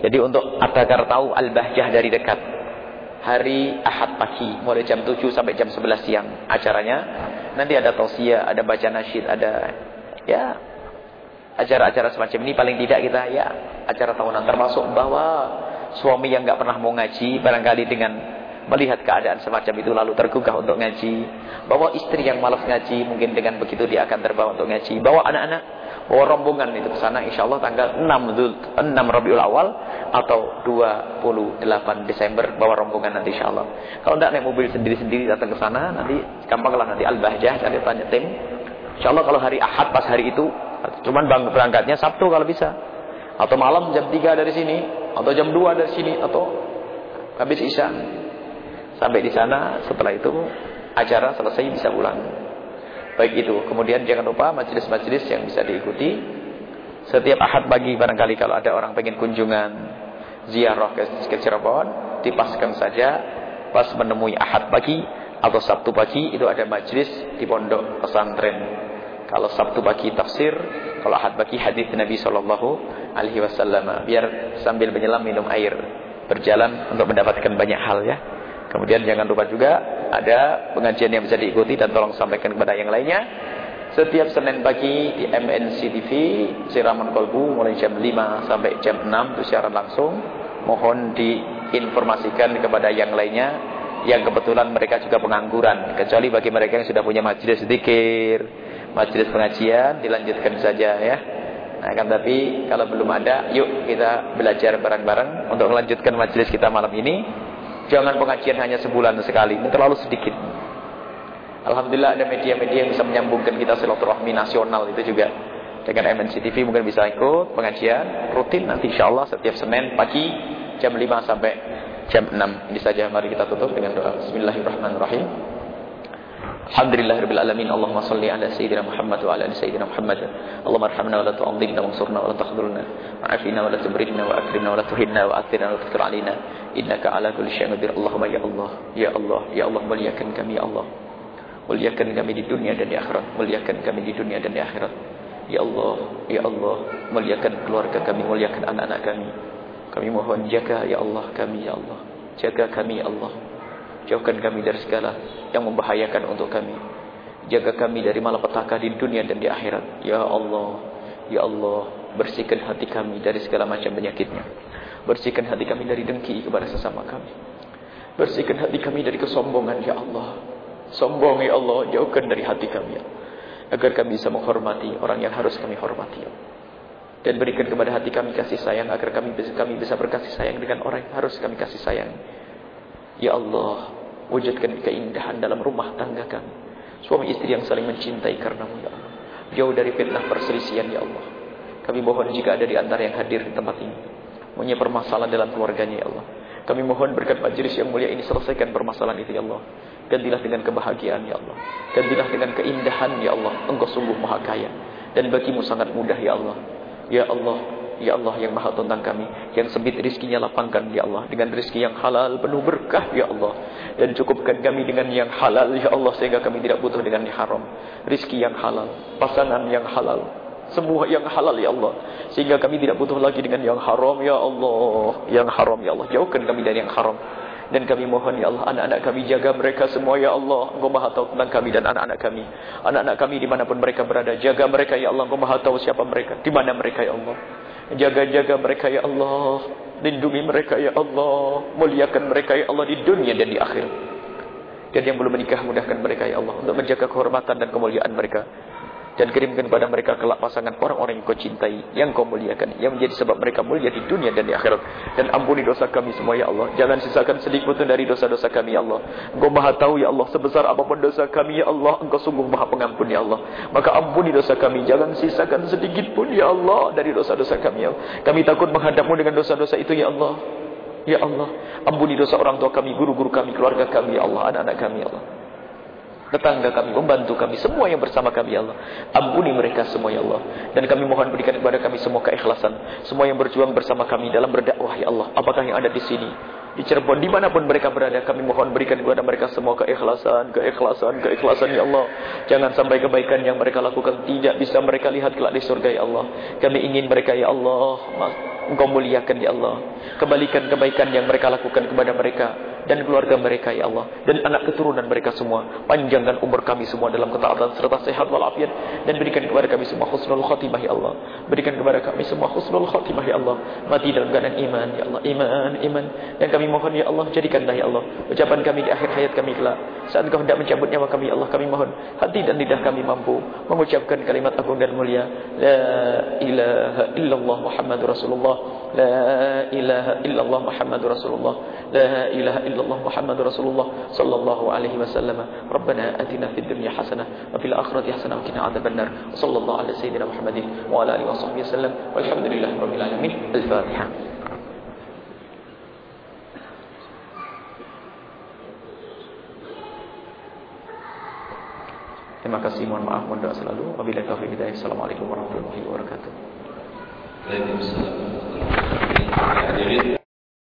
Jadi untuk agar tahu al-bahjah dari dekat. Hari Ahad pagi mulai jam 7 sampai jam 11 siang acaranya. Nanti ada tausiah, ada baca nasyid, ada ya acara-acara semacam ini paling tidak kita ya acara tahunan termasuk bahwa suami yang nggak pernah mau ngaji barangkali dengan melihat keadaan semacam itu lalu tergugah untuk ngaji bawa istri yang malas ngaji mungkin dengan begitu dia akan terbawa untuk ngaji bawa anak-anak bawa rombongan itu ke sana insyaallah tanggal 6 Dhul, 6 Rabiul Awal atau 28 Desember bawa rombongan nanti insyaallah. Kalau tidak naik mobil sendiri-sendiri datang ke sana nanti gampanglah nanti Al-Bahjah cari tanya tim. Insyaallah kalau hari Ahad pas hari itu cuman berangkatnya Sabtu kalau bisa atau malam jam 3 dari sini atau jam 2 dari sini atau habis Isya Sampai di sana setelah itu acara selesai bisa pulang. Baik itu. Kemudian jangan lupa majelis-majelis yang bisa diikuti. Setiap ahad pagi barangkali kalau ada orang pengen kunjungan ziarah ke, ke Cirebon, dipaskan saja pas menemui ahad pagi atau Sabtu pagi itu ada majelis di pondok pesantren. Kalau Sabtu pagi tafsir, kalau ahad pagi hadis Nabi Shallallahu Alaihi Wasallam. Biar sambil menyelam minum air, berjalan untuk mendapatkan banyak hal ya. Kemudian jangan lupa juga ada pengajian yang bisa diikuti dan tolong sampaikan kepada yang lainnya. Setiap Senin pagi di MNC TV Siraman Kolbu mulai jam 5 sampai jam 6 itu siaran langsung. Mohon diinformasikan kepada yang lainnya yang kebetulan mereka juga pengangguran. Kecuali bagi mereka yang sudah punya majelis zikir, majelis pengajian dilanjutkan saja ya. Nah, kan tapi kalau belum ada, yuk kita belajar bareng-bareng untuk melanjutkan majelis kita malam ini. Jangan pengajian hanya sebulan sekali, ini terlalu sedikit. Alhamdulillah ada media-media yang bisa menyambungkan kita silaturahmi nasional itu juga. Dengan MNC TV mungkin bisa ikut pengajian rutin nanti insya Allah setiap Senin pagi jam 5 sampai jam 6. Ini saja mari kita tutup dengan doa Bismillahirrahmanirrahim. Alhamdulillahirabbil alamin. Allahumma shalli ala sayyidina Muhammad wa ala ali sayyidina Muhammad. Allahumma arhamna wa la tu'adhibna wansurna wa la tahdhurna. Wa'afina wa la tubridna wa akrimna wa la tuhinna wa athirna wa la alaina. Innaka ala kulli syai'in qadir. Allahumma ya Allah, ya Allah, ya Allah muliakan kami ya Allah. Muliakan kami di dunia dan di akhirat. Muliakan kami di dunia dan di akhirat. Ya Allah, ya Allah, muliakan keluarga kami, muliakan anak-anak kami. Kami mohon jaga ya Allah kami ya Allah. Jaga kami ya Allah. Jauhkan kami dari segala yang membahayakan untuk kami. Jaga kami dari malapetaka di dunia dan di akhirat. Ya Allah, Ya Allah, bersihkan hati kami dari segala macam penyakitnya. Bersihkan hati kami dari dengki kepada sesama kami. Bersihkan hati kami dari kesombongan, Ya Allah. Sombong, Ya Allah, jauhkan dari hati kami, ya. Agar kami bisa menghormati orang yang harus kami hormati, ya. Dan berikan kepada hati kami kasih sayang agar kami bisa kami bisa berkasih sayang dengan orang yang harus kami kasih sayang. Ya Allah, Wujudkan keindahan dalam rumah tangga kami. Suami istri yang saling mencintai karenamu ya Allah. Jauh dari fitnah perselisihan ya Allah. Kami mohon jika ada di antara yang hadir di tempat ini. Punya permasalahan dalam keluarganya ya Allah. Kami mohon berkat majelis yang mulia ini selesaikan permasalahan itu ya Allah. Gantilah dengan kebahagiaan ya Allah. Gantilah dengan keindahan ya Allah. Engkau sungguh maha kaya. Dan bagimu sangat mudah ya Allah. Ya Allah, Ya Allah yang maha tentang kami Yang sempit rizkinya lapangkan Ya Allah. Dengan rizki yang halal penuh berkah Ya Allah. Dan cukupkan kami dengan yang halal Ya Allah Sehingga kami tidak butuh dengan yang haram. Rizki yang halal Pasangan yang halal Semua yang halal Ya Allah. Sehingga kami tidak butuh lagi dengan yang haram Ya Allah. Yang haram Ya Allah. Jauhkan kami dari yang haram. Dan kami mohon ya Allah anak-anak kami jaga mereka semua ya Allah. Engkau maha tahu tentang kami dan anak-anak kami. Anak-anak kami dimanapun mereka berada Jaga mereka ya Allah. Engkau maha tahu siapa mereka Di mana mereka ya Allah Jaga-jaga mereka ya Allah. Lindungi mereka ya Allah. Muliakan mereka ya Allah di dunia dan di akhir. Dan yang belum menikah mudahkan mereka ya Allah. Untuk menjaga kehormatan dan kemuliaan mereka dan kirimkan kepada mereka kelak pasangan orang-orang yang kau cintai, yang kau muliakan, yang menjadi sebab mereka mulia di dunia dan di akhirat. Dan ampuni dosa kami semua ya Allah. Jangan sisakan sedikit pun dari dosa-dosa kami ya Allah. Engkau Maha tahu ya Allah sebesar apapun dosa kami ya Allah, Engkau sungguh Maha pengampun ya Allah. Maka ampuni dosa kami, jangan sisakan sedikit pun ya Allah dari dosa-dosa kami ya Allah. Kami takut menghadapmu dengan dosa-dosa itu ya Allah. Ya Allah, ampuni dosa orang tua kami, guru-guru kami, keluarga kami ya Allah, anak-anak kami ya Allah. Tetangga kami, membantu kami, semua yang bersama kami ya Allah. Ampuni mereka semua ya Allah. Dan kami mohon berikan kepada kami semua keikhlasan. Semua yang berjuang bersama kami dalam berdakwah ya Allah. Apakah yang ada di sini, di Cirebon, di mana pun mereka berada, kami mohon berikan kepada mereka semua keikhlasan, keikhlasan, keikhlasan ya Allah. Jangan sampai kebaikan yang mereka lakukan tidak bisa mereka lihat kelak di surga ya Allah. Kami ingin mereka ya Allah, Engkau muliakan ya Allah. Kembalikan kebaikan yang mereka lakukan kepada mereka dan keluarga mereka ya Allah. Dan anak keturunan mereka semua. Panjangkan umur kami semua dalam ketaatan serta sehat walafiat. Dan berikan kepada kami semua husnul khatimah ya Allah. Berikan kepada kami semua husnul khatimah ya Allah. Mati dalam keadaan iman ya Allah. Iman iman. Dan kami mohon ya Allah jadikanlah ya Allah ucapan kami di akhir hayat kami kelak. Saat Engkau hendak mencabut nyawa kami ya Allah kami mohon hati dan lidah kami mampu mengucapkan kalimat agung dan mulia. La ilaha illallah Muhammadur Rasulullah. La ilaha illallah Muhammadur Rasulullah. La ilaha الله محمد رسول الله صلى الله عليه وسلم ربنا أتنا في الدنيا حسنة وفي الآخرة حسنة وقنا عذاب النار وصلى الله على سيدنا محمد وعلى آله وصحبه وسلم والحمد لله رب العالمين الفاتحة Terima kasih, mohon maaf, mohon doa selalu. Wabillahi taufiq hidayah. Assalamualaikum warahmatullahi wabarakatuh. Waalaikumsalam.